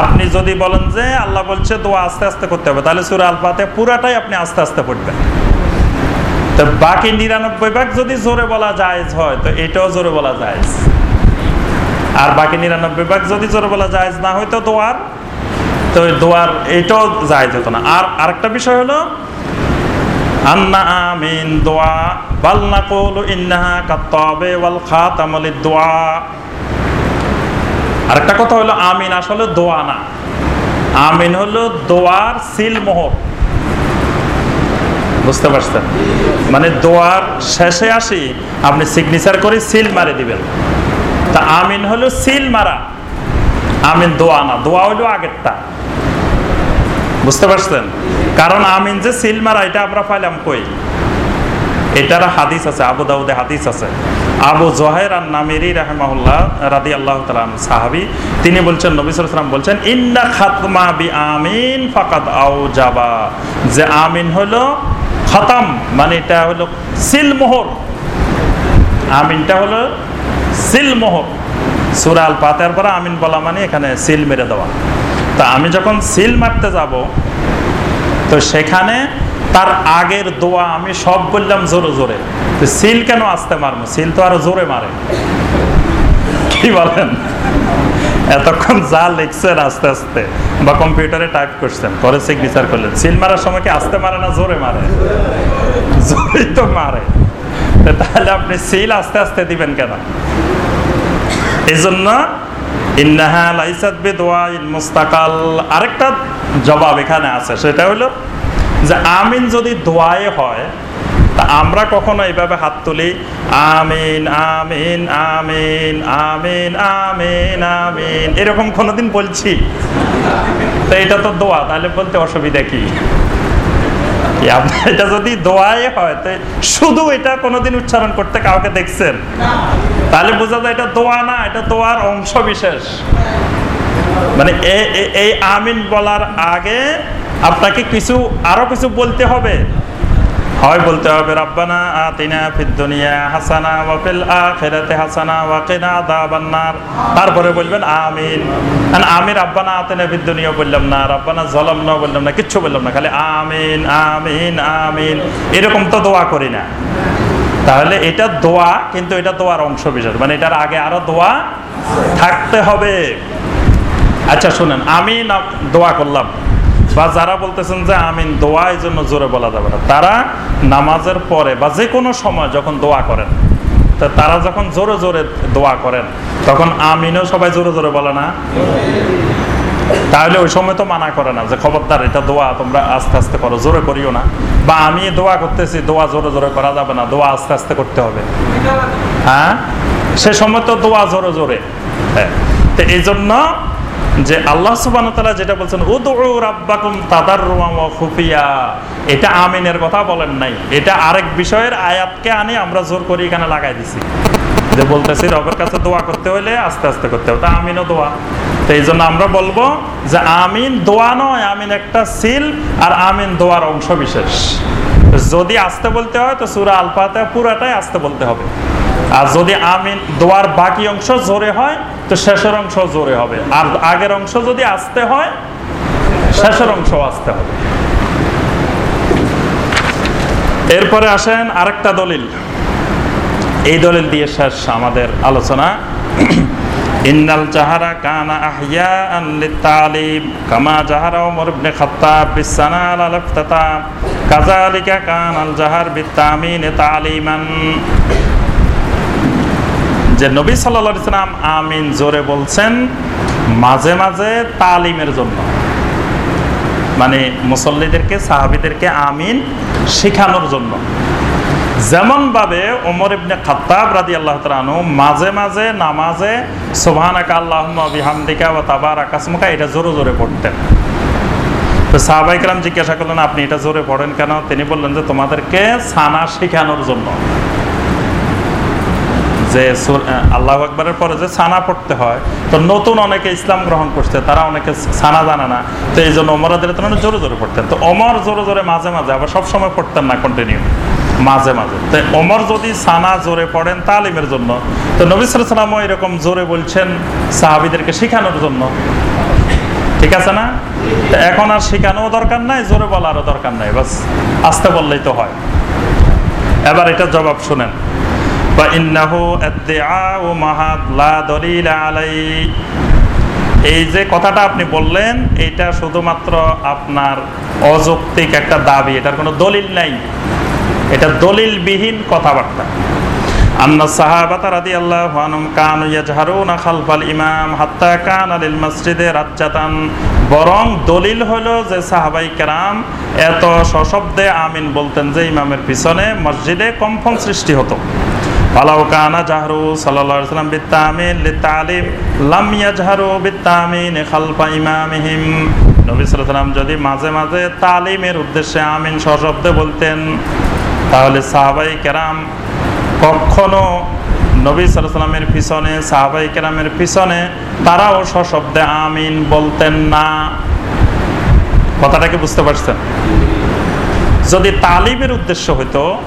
আপনি যদি বলেন যে আল্লাহ বলছে দোয়া আস্তে আস্তে করতে হবে, তাহলে সুরা আল ফাতিহা পুরাটাই আপনি আস্তে আস্তে পড়বেন। তো বাকি নিরানব্বই ভাগ যদি জোরে বলা যায় হয়, তো এটাও জোরে বলা যায় আর বাকি নিরানব্বই ভাগ যদি জোরে বলা যায় না হয়তো দোয়ার, তো দোয়ার এটাও যায় যেত না। আর আরেকটা বিষয় হলো, আন্না আমিন দোয়া, বাল নাকুলু ইন্নাহা কাত্তাবে ওয়াল খাতামুল দোয়া আরেকটা কথা হলো, আমিন আসলে দোয়া না। আমিন হলো দোয়ার সিল মোহর বুঝতে পারছেন? মানে দোয়ার শেষে আসি, আপনি সিগনেচার করে সিল মারে দিবেন। তা আমিন হলো সিল মারা। আমিন দোয়া না, দোয়া হলো আগেরটা। বুঝতে পারছেন? কারণ আমিন যে সিল মারা, এটা আমরা পাইলাম কই? এটার হাদিস আছে, আবু দাউদে হাদিস আছে। আবু জহের আর নামেরি রাহেমাহুল্লাহ রাদি আল্লাহ তালাম সাহাবি, তিনি বলছেন, নবী সালাম বলছেন, ইন্না খাতমা বি আমিন ফাকাত আও জাবা যে আমিন হলো খতাম মানে এটা হলো সিল মোহর আমিনটা হলো সিল মোহর সুরাল পাতার পরে আমিন বলা মানে এখানে সিল মেরে দেওয়া। তা আমি যখন সিল মারতে যাব, তো সেখানে তার আগের দোয়া আমি সব বললাম জোরে জোরে। তো সিল কেন আসতে মারবো? সিল তো আরও জোরে মারে। কি বলেন? এতক্ষণ যা লিখছেন আস্তে আস্তে বা কম্পিউটারে টাইপ করছেন করে সিগনেচার করলেন। সিল মারার সময় কি আস্তে মারে না জোরে মারে? জোরেই তো মারে। তাহলে আপনি সিল আস্তে আস্তে দিবেন কেন? এই জন্য মুস্তাকাল। আরেকটা জবাব এখানে আছে, সেটা হলো যে আমিন যদি দোয়ায়ে হয় তা আমরা কখনো এইভাবে হাত তুলি, আমিন আমিন আমিন আমিন আমিন আমিন। এরকম কোনোদিন বলছি? তো এটা তো দোয়া, তাহলে বলতে অসুবিধা কি? *laughs* এটা যদি দোয়ায় হয়, তো শুধু এটা কোনোদিন উচ্চারণ করতে কাউকে দেখছেন? তাহলে বোঝা যায় এটা দোয়া না, এটা দোয়ার অংশ বিশেষ। মানে এই আমিন বলার আগে আপনাকে কিছু, আরও কিছু বলতে হবে? হয় বলতে হবে, রব্বানা আতিনা ফিদ দুনিয়া হাসানা ওয়া ফিল আখিরাতি হাসানা ওয়া কিনা আযাবান্নার তারপরে বলবেন, আমিন। আমি রব্বানা আতিনা ফিদ দুনিয়া বললাম না, রব্বানা যালামনা বললাম না, কিচ্ছু বললাম না, খালি আমিন আমিন আমিন। এরকম তো দোয়া করি না। তাহলে এটা দোয়া, কিন্তু এটা দোয়ার অংশ বিশেষ মানে এটার আগে আরও দোয়া থাকতে হবে। আচ্ছা শুনেন, আমি না, দোয়া করলাম। বা যারা বলতেছেন যে আমিন, দোয়া এই জন্য জোরে বলা যাবে না। তারা নামাজের পরে বা যে কোনো সময় যখন দোয়া করেন, তা তারা যখন জোরে জোরে দোয়া করেন, তখন আমিনও সবাই জোরে জোরে বলে না? তাহলে ওই সময় তো মানা করে না যে, খবরদার, এটা দোয়া তোমরা আস্তে আস্তে করো, জোরে করিও না। বা, আমি দোয়া করতেছি, দোয়া জোরে জোরে করা যাবে না, দোয়া আস্তে আস্তে করতে হবে। হ্যাঁ? সে সময় তো দোয়া জোরে জোরে। হ্যাঁ। তো এই জন্য যে আল্লাহ সুবান যেটা বলছেন উদু রাব্বাকুম তাদার এটা আমিনের কথা বলেন নাই। এটা আরেক বিষয়ের আয়াতকে আনি আমরা জোর করে এখানে লাগাই দিছি। যে বলতেছি রবের কাছে দোয়া করতে হলে আস্তে আস্তে করতে হবে। আমিনও দোয়া। তো এই জন্য আমরা বলব যে আমিন দোয়া নয়, আমিন একটা সিল আর আমিন দোয়ার অংশ বিশেষ। যদি আসতে বলতে হয়, তো সুরা আলফাতে পুরাটাই আসতে বলতে হবে। আর যদি আমিন দোয়ার বাকি অংশ জোরে হয়, তো শেষের অংশ জোরে হবে। আর আগের অংশ যদি আসতে হয়, শেষের অংশ আসতে হবে। এরপরে আসেন আরেকটা দলিল। এই দলিল দিয়ে শেষ আমাদের আলোচনা। ইন্নাল জাহারা কানা আহিয়া লিতালিম কামা জাহারা ওমর ইবনে খাত্তাব বিসানা আলা ইফতিতাম, কাযালিকা কানাল জাহার বিতামিন তালিমান। যে নবী সাল্লাল্লাহু আলাইহি সাল্লাম আমিন জোরে বলছেন, মাঝে মাঝে তালিমের জন্য। মানে মুসল্লিদেরকে, সাহাবিদেরকে আমিন শেখানোর জন্য। যেমন ভাবে ওমর ইবনে খাত্তাব রাদি আল্লাহ তালু মাঝে মাঝে নামাজে সোভানাকা আল্লাহ বিহামদিকা ও তাবার আকাশমুখা এটা জোরে জোরে পড়তেন। তো সাহাবাইকরাম জিজ্ঞাসা করলেন, আপনি এটা জোরে পড়েন কেন? তিনি বললেন যে, তোমাদেরকে সানা শেখানোর জন্য। যে আল্লাহ আকবরের পরে যে সানা পড়তে হয়, তো নতুন অনেকে ইসলাম গ্রহণ করছে, তারা অনেকে সানা জানে না। তো এই জন্য অমরাদের তুলনায় জোরে জোরে পড়তেন। তো অমর জোরে জোরে মাঝে মাঝে, আবার সব সময় পড়তেন না কন্টিনিউ মাঝে মাঝে। তো অমর যদি সানা জোরে পড়েন তালিমের জন্য, তো নবী সালামও এরকম জোরে বলছেন সাহাবিদেরকে শেখানোর জন্য। ঠিক আছে না? এখন আর শেখানো দরকার নাই, জোরে বলারও দরকার নাই, বাস আসতে বললেই তো হয়। এবার এটা জবাব শুনেন। এই যে কথাটা আপনি বললেন, এটা শুধুমাত্র আপনার অযৌক্তিক একটা দাবি। এটার কোনো দলিল নাই। এটা দলিলবিহীন কথাবার্তা। আন্না খালফাল ইমাম কানা লিল মসজিদে রাজ্জাতান। বরং দলিল হলো যে সাহাবাই কেরাম এত সশব্দে আমিন বলতেন যে ইমামের পিছনে মসজিদে কম্পন সৃষ্টি হতো। জাহরু বিত্তামিন নবী যদি মাঝে মাঝে তালিমের উদ্দেশ্যে আমিন সশব্দে বলতেন, তাহলে সাহাবাই কেরাম কখনো নবী সাল্লামের পিছনে, সাহাবাই কেরামের পিছনে তারাও সশব্দে আমিন বলতেন না। কথাটাকে বুঝতে পারছেন? যদি তালিমের উদ্দেশ্য হইতো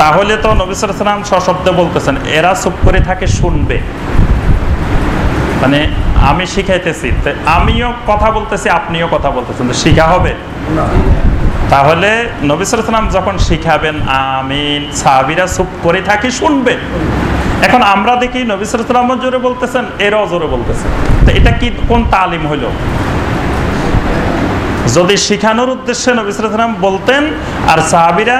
তাহলে তো নবী সাল্লাম সশব্দে বলতেছেন এরা চুপ করে থাকে শুনবে। মানে আমি শিখাইতেছি আমিও কথা বলতেছি আপনিও কথা বলতেছেন শিখা হবে? তাহলে নবিসাম যখন শিখাবেন আমিন সাহাবিরা চুপ করে থাকি শুনবে। এখন আমরা দেখি নবিসাম জোরে বলতেছেন এরাও জোরে বলতেছেন তো এটা কি কোন তালিম হইল? যদি শিখানোর উদ্দেশ্যে নবিসাম বলতেন আর সাহাবিরা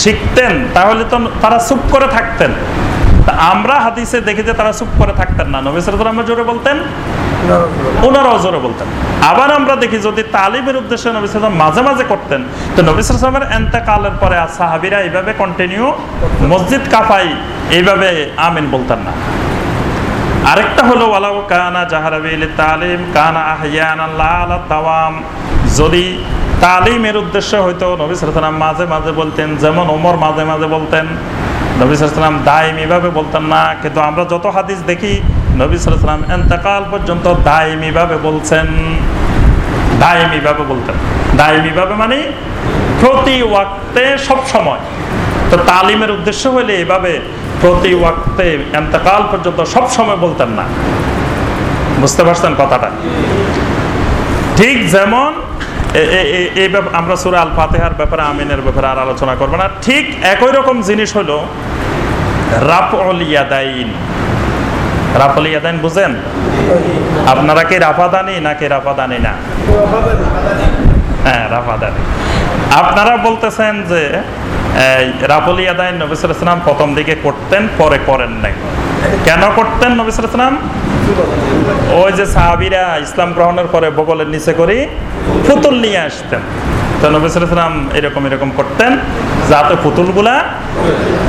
শিখতেন, তাহলে তো তারা চুপ করে থাকতেন। আমরা হাদিসে দেখি যে তারা চুপ করে থাকতেন না। নবিসাম জোরে বলতেন? ওনারাও জোরে বলতেন। আবার আমরা দেখি যদি তালিমের উদ্দেশ্যে নবী সাল্লাম মাঝে মাঝে করতেন, তো নবী সাল্লামের এন্তেকালের পরে সাহাবিরা এইভাবে কন্টিনিউ মসজিদ কাফাই এইভাবে আমিন বলতেন না। আরেকটা হলো, ওয়ালাউ কানা জাহারাবিল তালিম, কানা আহিয়ান আল্লাহ তাওয়াম যদি তালিমের উদ্দেশ্য হয়তো নবী সাল্লাম মাঝে মাঝে বলতেন, যেমন ওমর মাঝে মাঝে বলতেন, নবী সাল্লাম দায়ম এভাবে বলতেন না, কিন্তু আমরা যত হাদিস দেখি, নবী সাল্লাম এন্তেকাল পর্যন্ত দায়মি ভাবে বলছেন দায়মি ভাবে বলতেন। দায়মি ভাবে মানে প্রতি ওয়াক্তে সব সময়। তো তালিমের উদ্দেশ্য হলে এভাবে প্রতি ওয়াক্তে এন্তেকাল পর্যন্ত সব সময় বলতেন না। বুঝতে পারছেন কথাটা? ঠিক যেমন এই ব্যাপ- আমরা সুরা আল ফাতেহার ব্যাপারে আমিনের ব্যাপারে আর আলোচনা করব না। ঠিক একই রকম জিনিস হলো রাফল ইয়াদাইন। রাফল ইয়াদাইন বুঝেন? আপনারা কি রাফাদানি নাকি রাফাদানি না? হ্যাঁ রাফাদানি। আপনারা বলতেছেন যে, এই রাফল ইয়াদাইন নবিসাম প্রথম দিকে করতেন, পরে করেন নাই। কেন করতেন নবিসাম ওই যে সাহাবিরা ইসলাম গ্রহণের পরে বগলের নিচে করে পুতুল নিয়ে আসতেন। তো নবিসাম এরকম এরকম করতেন যাতে পুতুলগুলা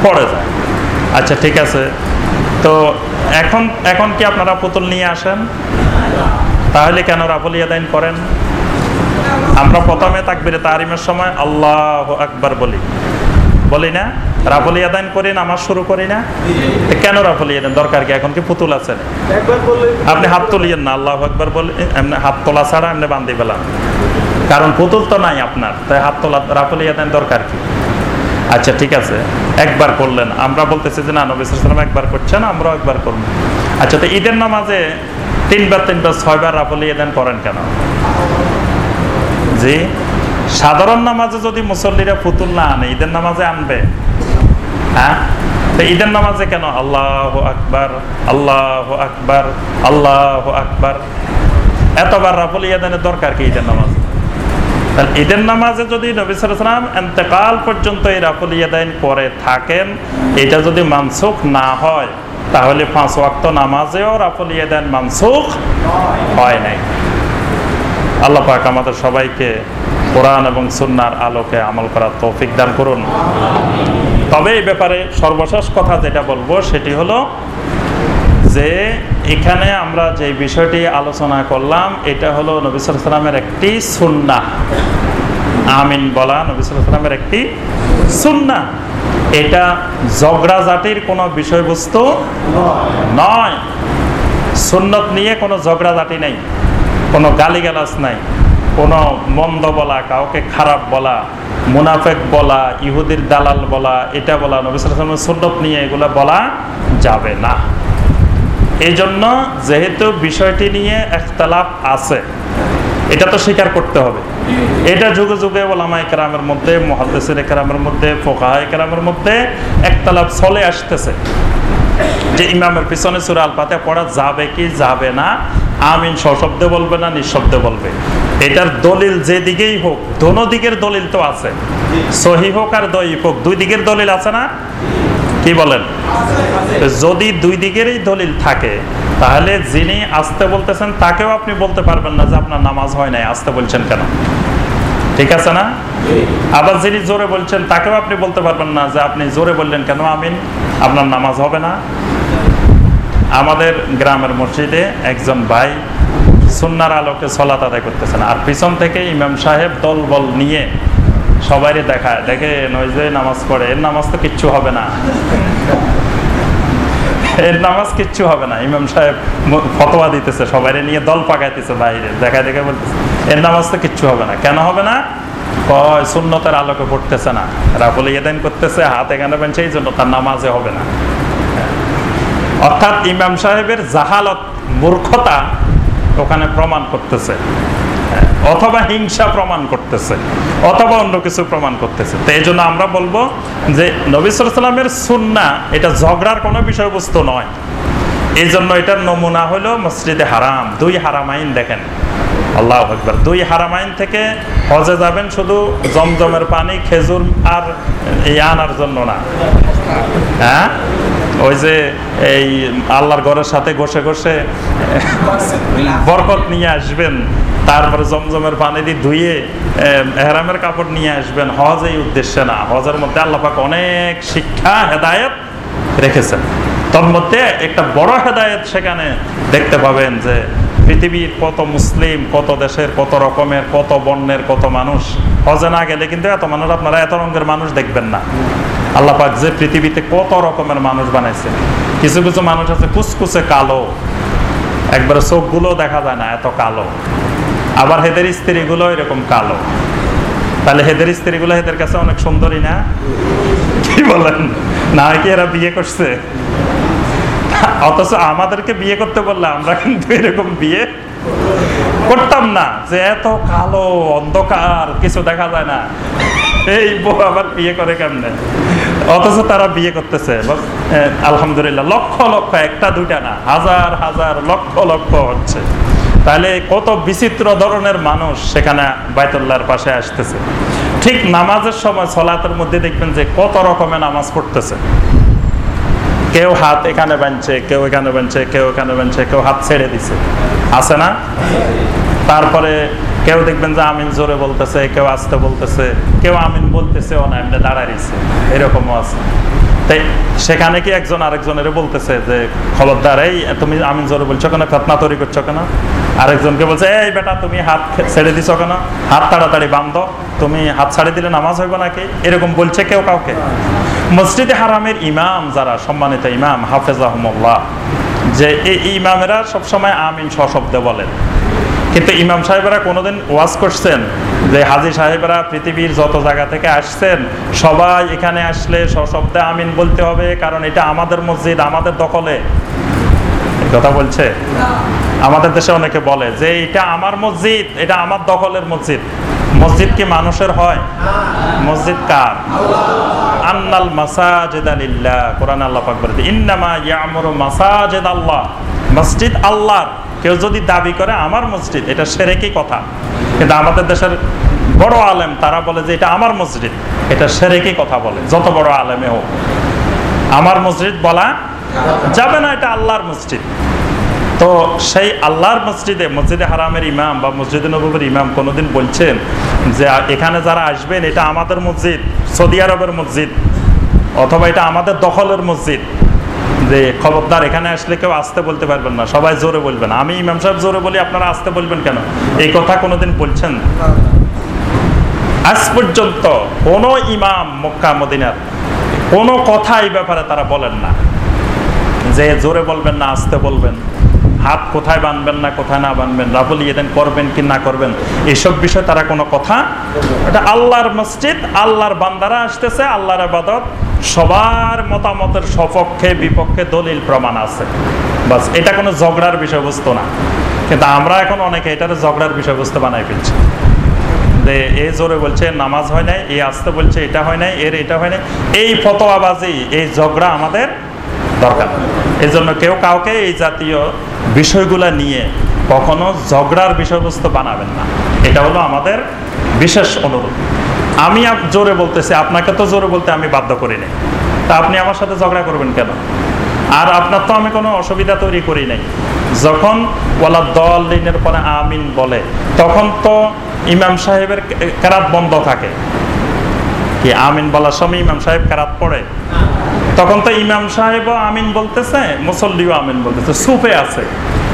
পড়ে যায়। আচ্ছা ঠিক আছে। তো এখন এখন কি আপনারা পুতুল নিয়ে আসেন? তাহলে কেন রাফল ইয়াদাইন করেন? আমরা প্রথমে তাকবিরে তারিমের সময় আল্লাহ আকবার বলি। বলি না রাফল ইয়াদাইন করি নামাজ শুরু করি না। কেন রাফল ইয়াদাইন দরকার কি? এখন কি পুতুল আছে? আপনি হাত তুলিয়েন না আল্লাহ আকবার বলে এমনি হাত তোলা ছাড়া এমনি বান্ধি পেলাম কারণ পুতুল তো নাই আপনার তাই হাত তোলা রাফল ইয়াদাইন দরকার কি? আচ্ছা ঠিক আছে একবার করলেন। আমরা বলতেছি যে না নবী সাল্লাম একবার করছেন আমরাও একবার করব। আচ্ছা তো ঈদের নামাজে তিনবার তিনবার ছয়বার রাফল ইয়াদাইন করেন কেন? জি? সাধারণ নামাজে যদি মুসল্লিরা পুতুল না আনে, ঈদের নামাজে আনবে? হ্যাঁ? ঈদের নামাজে কেন? আল্লাহ আকবার আল্লাহ আকবার আল্লাহ আকবার। এতবার রাফল ইয়াদানের দরকার কি ঈদের নামাজে? ঈদের নামাজে যদি নবী সালাম এন্তেকাল পর্যন্ত এই রাফল ইয়াদাইন করে থাকেন, এটা যদি মানসুখ না হয়, তাহলে পাঁচ ওয়াক্ত নামাজেও রাফল ইয়াদাইন মানসুখ হয় নাই। আল্লাহ পাক আমাদের সবাইকে কোরআন এবং সুন্নার আলোকে আমল করার তৌফিক দান করুন। তবে এই ব্যাপারে সর্বশেষ কথা যেটা বলব, সেটি হলো যে এখানে আমরা যে বিষয়টি আলোচনা করলাম, এটা হলো নবী সাল্লামের একটি সুন্না আমিন বলা নবী সাল্লামের একটি সুন্না এটা ঝগড়া জাতির কোনো বিষয়বস্তু নয়। সুন্নত নিয়ে কোনো ঝগড়া জাতি নেই, কোনো গালিগালাজ নাই। কোনো মন্দ বলা, কাউকে খারাপ বলা, মুনাফেক বলা, ইহুদির দালাল বলা, এটা বলা নবিসামের সুন্নত নিয়ে এগুলো বলা যাবে না। এই জন্য যেহেতু বিষয়টি নিয়ে একতলাপ আছে, এটা তো স্বীকার করতে হবে। এটা যুগে যুগে ওলামায় কেরামের মধ্যে মহাদেশের কেরামের মধ্যে ফোকাহায় কেরামের মধ্যে একতলাপ চলে আসতেছে। যে ইমামের পিছনে সুরা আল পাতে পড়া যাবে কি যাবে না, আমিন সশব্দে বলবে না, নিঃশব্দে বলবে। এটার দলিল যে দিকেই হোক দোনো দিকের দলিল তো আছে। সহি হোক আর দই হোক দুই দিকের দলিল আছে না? কি বলেন? যদি দুই দিকেরই দলিল থাকে তাহলে যিনি আসতে বলতেছেন তাকেও আপনি বলতে পারবেন না যে আপনার নামাজ হয় নাই আসতে বলছেন কেন? ঠিক আছে না? আবার যিনি জোরে বলছেন তাকেও আপনি বলতে পারবেন না যে আপনি জোরে বললেন কেন? আমিন আপনার নামাজ হবে না। আমাদের গ্রামের মসজিদে একজন ভাই সুন্নার আলোকে সলাত আদায় করতেছেন। আর পিছন থেকে ইমাম সাহেব দল বল নিয়ে সবাই দেখায়, দেখে যে নামাজ পড়ে। এর নামাজ তো কিচ্ছু হবে না। এর নামাজ কিচ্ছু হবে না। ইমাম সাহেব ফতোয়া দিতেছে সবাই নিয়ে দল পাকাইতেছে বাইরে। দেখায় দেখে বলতেছে, এর নামাজ তো কিচ্ছু হবে না। কেন হবে না? কয়, সুন্নতের আলোকে পড়তেছে না। রাফুল ইয়েদান করতেছে, হাত এখানে বেঞ্চে এই জন্য তার নামাজে হবে না। অর্থাৎ ইমাম সাহেবের জাহালত মূর্খতা ওখানে প্রমাণ করতেছে। অথবা হিংসা প্রমাণ করতেছে, অথবা অন্য কিছু প্রমাণ করতেছে। তো এই জন্য আমরা বলব যে নবিসামের সুন্না এটা ঝগড়ার কোনো বিষয়বস্তু নয়। এই জন্য এটার নমুনা হলো মসজিদে হারাম, দুই হারাম আইন দেখেন। আল্লাহ একবার দুই হারাম আইন থেকে হজে যাবেন শুধু জমজমের পানি, খেজুর আর এই আনার জন্য না। হ্যাঁ? ওই যে এই আল্লাহর ঘরের সাথে ঘষে ঘষে বরকত নিয়ে আসবেন, তারপরে জমজমের পানি দিয়ে ধুয়ে এহরামের কাপড় নিয়ে আসবেন। হজ এই উদ্দেশ্যে না। হজের মধ্যে আল্লাহ পাক অনেক শিক্ষা, হেদায়েত রেখেছেন। তোর মধ্যে একটা বড় হেদায়েত সেখানে দেখতে পাবেন যে পৃথিবীর কত মুসলিম, কত দেশের কত রকমের, কত বর্ণের কত মানুষ হজে না গেলে কিন্তু এত মানুষ আপনারা এত রঙের মানুষ দেখবেন না। আল্লাহ পাক যে পৃথিবীতে কত রকমের মানুষ বানাইছে কিছু কিছু মানুষ আছে কুচকুচে কালো। একবারে চোখগুলো দেখা যায় না এত কালো। আবার হেদের স্ত্রীগুলো এরকম কালো। তাহলে হেদের স্ত্রীগুলো হেদের কাছে অনেক সুন্দরী না? কি বলেন? না কি এরা বিয়ে করছে? অথচ আমাদেরকে বিয়ে করতে বললে আমরা কিন্তু এরকম বিয়ে করতাম না। যে এত কালো, অন্ধকার, কিছু দেখা যায় না। এই বউ আবার বিয়ে করে কেমনে? অথচ তারা বিয়ে করতেছে। আলহামদুলিল্লাহ, লক্ষ লক্ষ, একটা, দুইটা না, হাজার হাজার, লক্ষ লক্ষ হচ্ছে। তাহলে কত বিচিত্র ধরনের মানুষ সেখানে বাইতুল্লাহর পাশে আসতেছে। ঠিক নামাজের সময় সলাতের মধ্যে দেখবেন যে কত রকমের নামাজ পড়তেছে। কেউ হাত এখানে বানছে কেউ এখানে বানছে কেউ এখানে বানছে কেউ হাত ছেড়ে দিছে। আছে না? তারপরে কেউ দেখবেন যে আমিন জোরে বলতেছে, কেউ আসতে বলতেছে, কেউ আমিন বলতেছে ও না, এমনি দাঁড়াইছে এরকমও আছে। তাই সেখানে কি একজন আরেকজনের বলতেছে যে, খবরদার, এই তুমি আমিন জোরে বলছো কেন? ফেতনা তৈরি করছ কেন? আরেকজনকে বলছে, এই বেটা, তুমি হাত ছেড়ে দিছো কেন? হাত তাড়াতাড়ি বান্ধো তুমি হাত ছাড়ে দিলে নামাজ হইব নাকি? এরকম বলছে কেউ কাউকে। মসজিদে হারামের ইমাম যারা, সম্মানিত ইমাম হাফেজ আহমল্লাহ যে এই ইমামেরা সবসময় আমিন সশব্দে বলেন। কিন্তু ইমাম সাহেবেরা কোনোদিন ওয়াজ করছেন যে হাজি সাহেবেরা পৃথিবীর যত জায়গা থেকে আসছেন, সবাই এখানে আসলে সশব্দে আমিন বলতে হবে, কারণ এটা আমাদের মসজিদ, আমাদের দখলে। কথা বলছে? আমাদের দেশে অনেকে বলে যে এটা আমার মসজিদ, এটা আমার দখলের মসজিদ। মসজিদ কি মানুষের হয়? মসজিদ কার? আন্নাল মাসাজিদ আলিল্লাহ কোরআন আল্লাহ পাক বলে ইন্নামা ইয়ামুরু মাসাজিদ আল্লাহ। মসজিদ আল্লাহর। কেউ যদি দাবি করে আমার মসজিদ, এটা সেরেকি কথা। কিন্তু আমাদের দেশের বড় আলেম, তারা বলে যে এটা আমার মসজিদ, এটা সেরেকি কথা বলে, যত বড় আলেমে হোক। আমার মসজিদ বলা যাবে না, এটা আল্লাহর মসজিদ। তো সেই আল্লাহর মসজিদে মসজিদে হারামের ইমাম বা মসজিদে নবীর ইমাম কোনোদিন বলছেন যে, এখানে যারা আসবেন, এটা আমাদের মসজিদ, সৌদি আরবের মসজিদ, অথবা এটা আমাদের দখলের মসজিদ। যে খবরদার এখানে আসলে কেউ আসতে বলতে পারবেন না, সবাই জোরে বলবেন। আমি ইমাম সাহেব জোরে বলি, আপনারা আসতে বলবেন কেন? এই কথা কোনোদিন বলছেন? আজ পর্যন্ত কোনো ইমাম মক্কা, মদিনার কোনো কথা এই ব্যাপারে তারা বলেন না। যে জোরে বলবেন না, আসতে বলবেন। হাত কোথায় বানবেন না, কোথায় না বানবেন রাবুল ইয়েদেন করবেন কি না করবেন, এসব বিষয়ে তারা কোনো কথা এটা আল্লাহর মসজিদ, আল্লাহর বান্দারা আসতেছে, আল্লাহর আবাদত, সবার মতামতের সপক্ষে, বিপক্ষে দলিল প্রমাণ আছে। বাস, এটা কোনো ঝগড়ার বিষয়বস্তু না। কিন্তু আমরা এখন অনেকে এটার ঝগড়ার বিষয়বস্তু বানাই ফেলছি। যে এ জোরে বলছে, নামাজ হয় নাই, এ আসতে বলছে, এটা হয় নাই, এর এটা হয় নাই, এই ফতোয়াবাজি, এই ঝগড়া আমাদের দরকার। এই জন্য কেউ কাউকে এই জাতীয় বিষয়গুলো নিয়ে কখনো ঝগড়ার বিষয়বস্তু বানাবেন না। এটা হলো আমাদের বিশেষ অনুরোধ। আমি জোরে বলতেছি, আপনাকে তো জোরে বলতে আমি বাধ্য করি নাই। তা আপনি আমার সাথে ঝগড়া করবেন কেন? আর আপনার তো আমি কোনো অসুবিধা তৈরি করি নাই। যখন ওয়ালা দল দিনের পরে আমিন বলে, তখন তো ইমাম সাহেবের কেরাত বন্ধ থাকে। কি আমিন বলার সময় ইমাম সাহেব কেরাত পড়ে? তখন তো ইমাম সাহেবও আমিন বলতেছে মুসল্লিও আমিন বলতেছে সুপে আছে।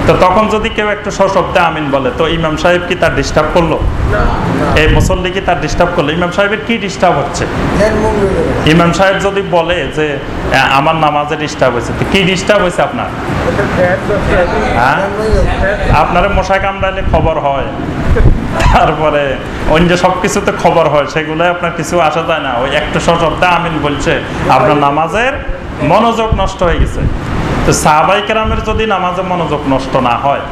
তো তখন যদি কেউ একটু সশব্দে আমিন বলে তো ইমাম সাহেব কি তার ডিস্টার্ব করল? এই মুসল্লি কি তার ডিস্টার্ব করল? ইমাম সাহেবের কি ডিস্টার্ব হচ্ছে? ইমাম সাহেব যদি বলে যে আমার নামাজে ডিস্টার্ব হয়েছে তো কি ডিস্টার্ব হয়েছে আপনার? হ্যাঁ? আপনার মশাই কামড়াইলে খবর হয়। তারপরে অন্য সব কিছুতে খবর হয়। সেগুলো আপনার কিছু আসা যায় না। ওই একটা সশব্দে আমিন বলছে আপনার নামাজের মনোযোগ নষ্ট হয়ে গেছে। তো সাহাবাই কেরামের যদি নামাজে মনোযোগ নষ্ট না হয়,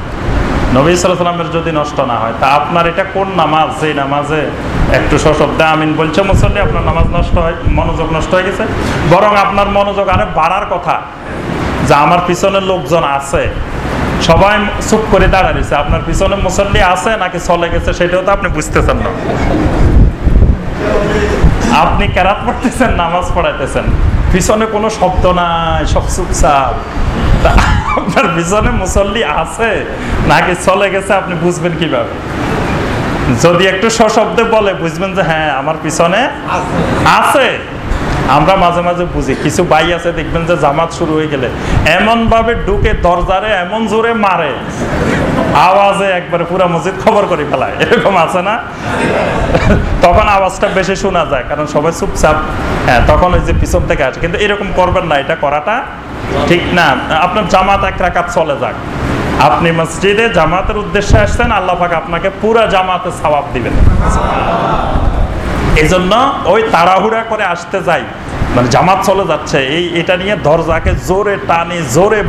নবী সাল্লামের যদি নষ্ট না হয়, তা আপনার এটা কোন নামাজ? যে নামাজে একটু সশব্দে আমিন বলছে মুসল্লি, আপনার নামাজ নষ্ট হয়, মনোযোগ নষ্ট হয়ে গেছে। বরং আপনার মনোযোগ আরে বাড়ার কথা, যে আমার পিছনে লোকজন আছে, সবাই চুপ করে দাঁড়াইছে আপনার পিছনে মুসল্লি আছে নাকি চলে গেছে, সেটাও তো আপনি বুঝতেছেন না। আপনি কেরাত পড়তেছেন, নামাজ পড়াইতেছেন। পিছনে কোনো শব্দ নাই সব চুপচাপ। আপনার পিছনে মুসল্লি আছে? নাকি চলে গেছে আপনি বুঝবেন কীভাবে? যদি একটু সশব্দে বলে বুঝবেন যে হ্যাঁ আমার পিছনে আছে। আমরা মাঝে মাঝে বুঝি, কিছু বাই আছে, দেখবেন যে জামাত শুরু হয়ে গেলে এমন ভাবে ঢুকে দরজারে, এমন জোরে মারে, আওয়াজে একবারে পুরা মসজিদ খবর করে ফেলায়, এরকম আছে না? তখন আওয়াজটা বেশি শোনা যায়, কারণ সবাই চুপচাপ হ্যাঁ তখন ওই যে পিছন থেকে আসে, কিন্তু এরকম করবেন না, এটা করাটা ঠিক না। আপনার জামাত এক রাকাত চলে যাক। আপনি মসজিদে জামাতের উদ্দেশ্যে আসছেন, আল্লাহ আপনাকে পুরা জামাতে সওয়াব দিবেন। এই জন্য ওই তাড়াহুড়া করে আসতে যাই। মানে জামাত চলে যাচ্ছে। এই, এটা নিয়ে দরজাকে জোরে টানে, জোরে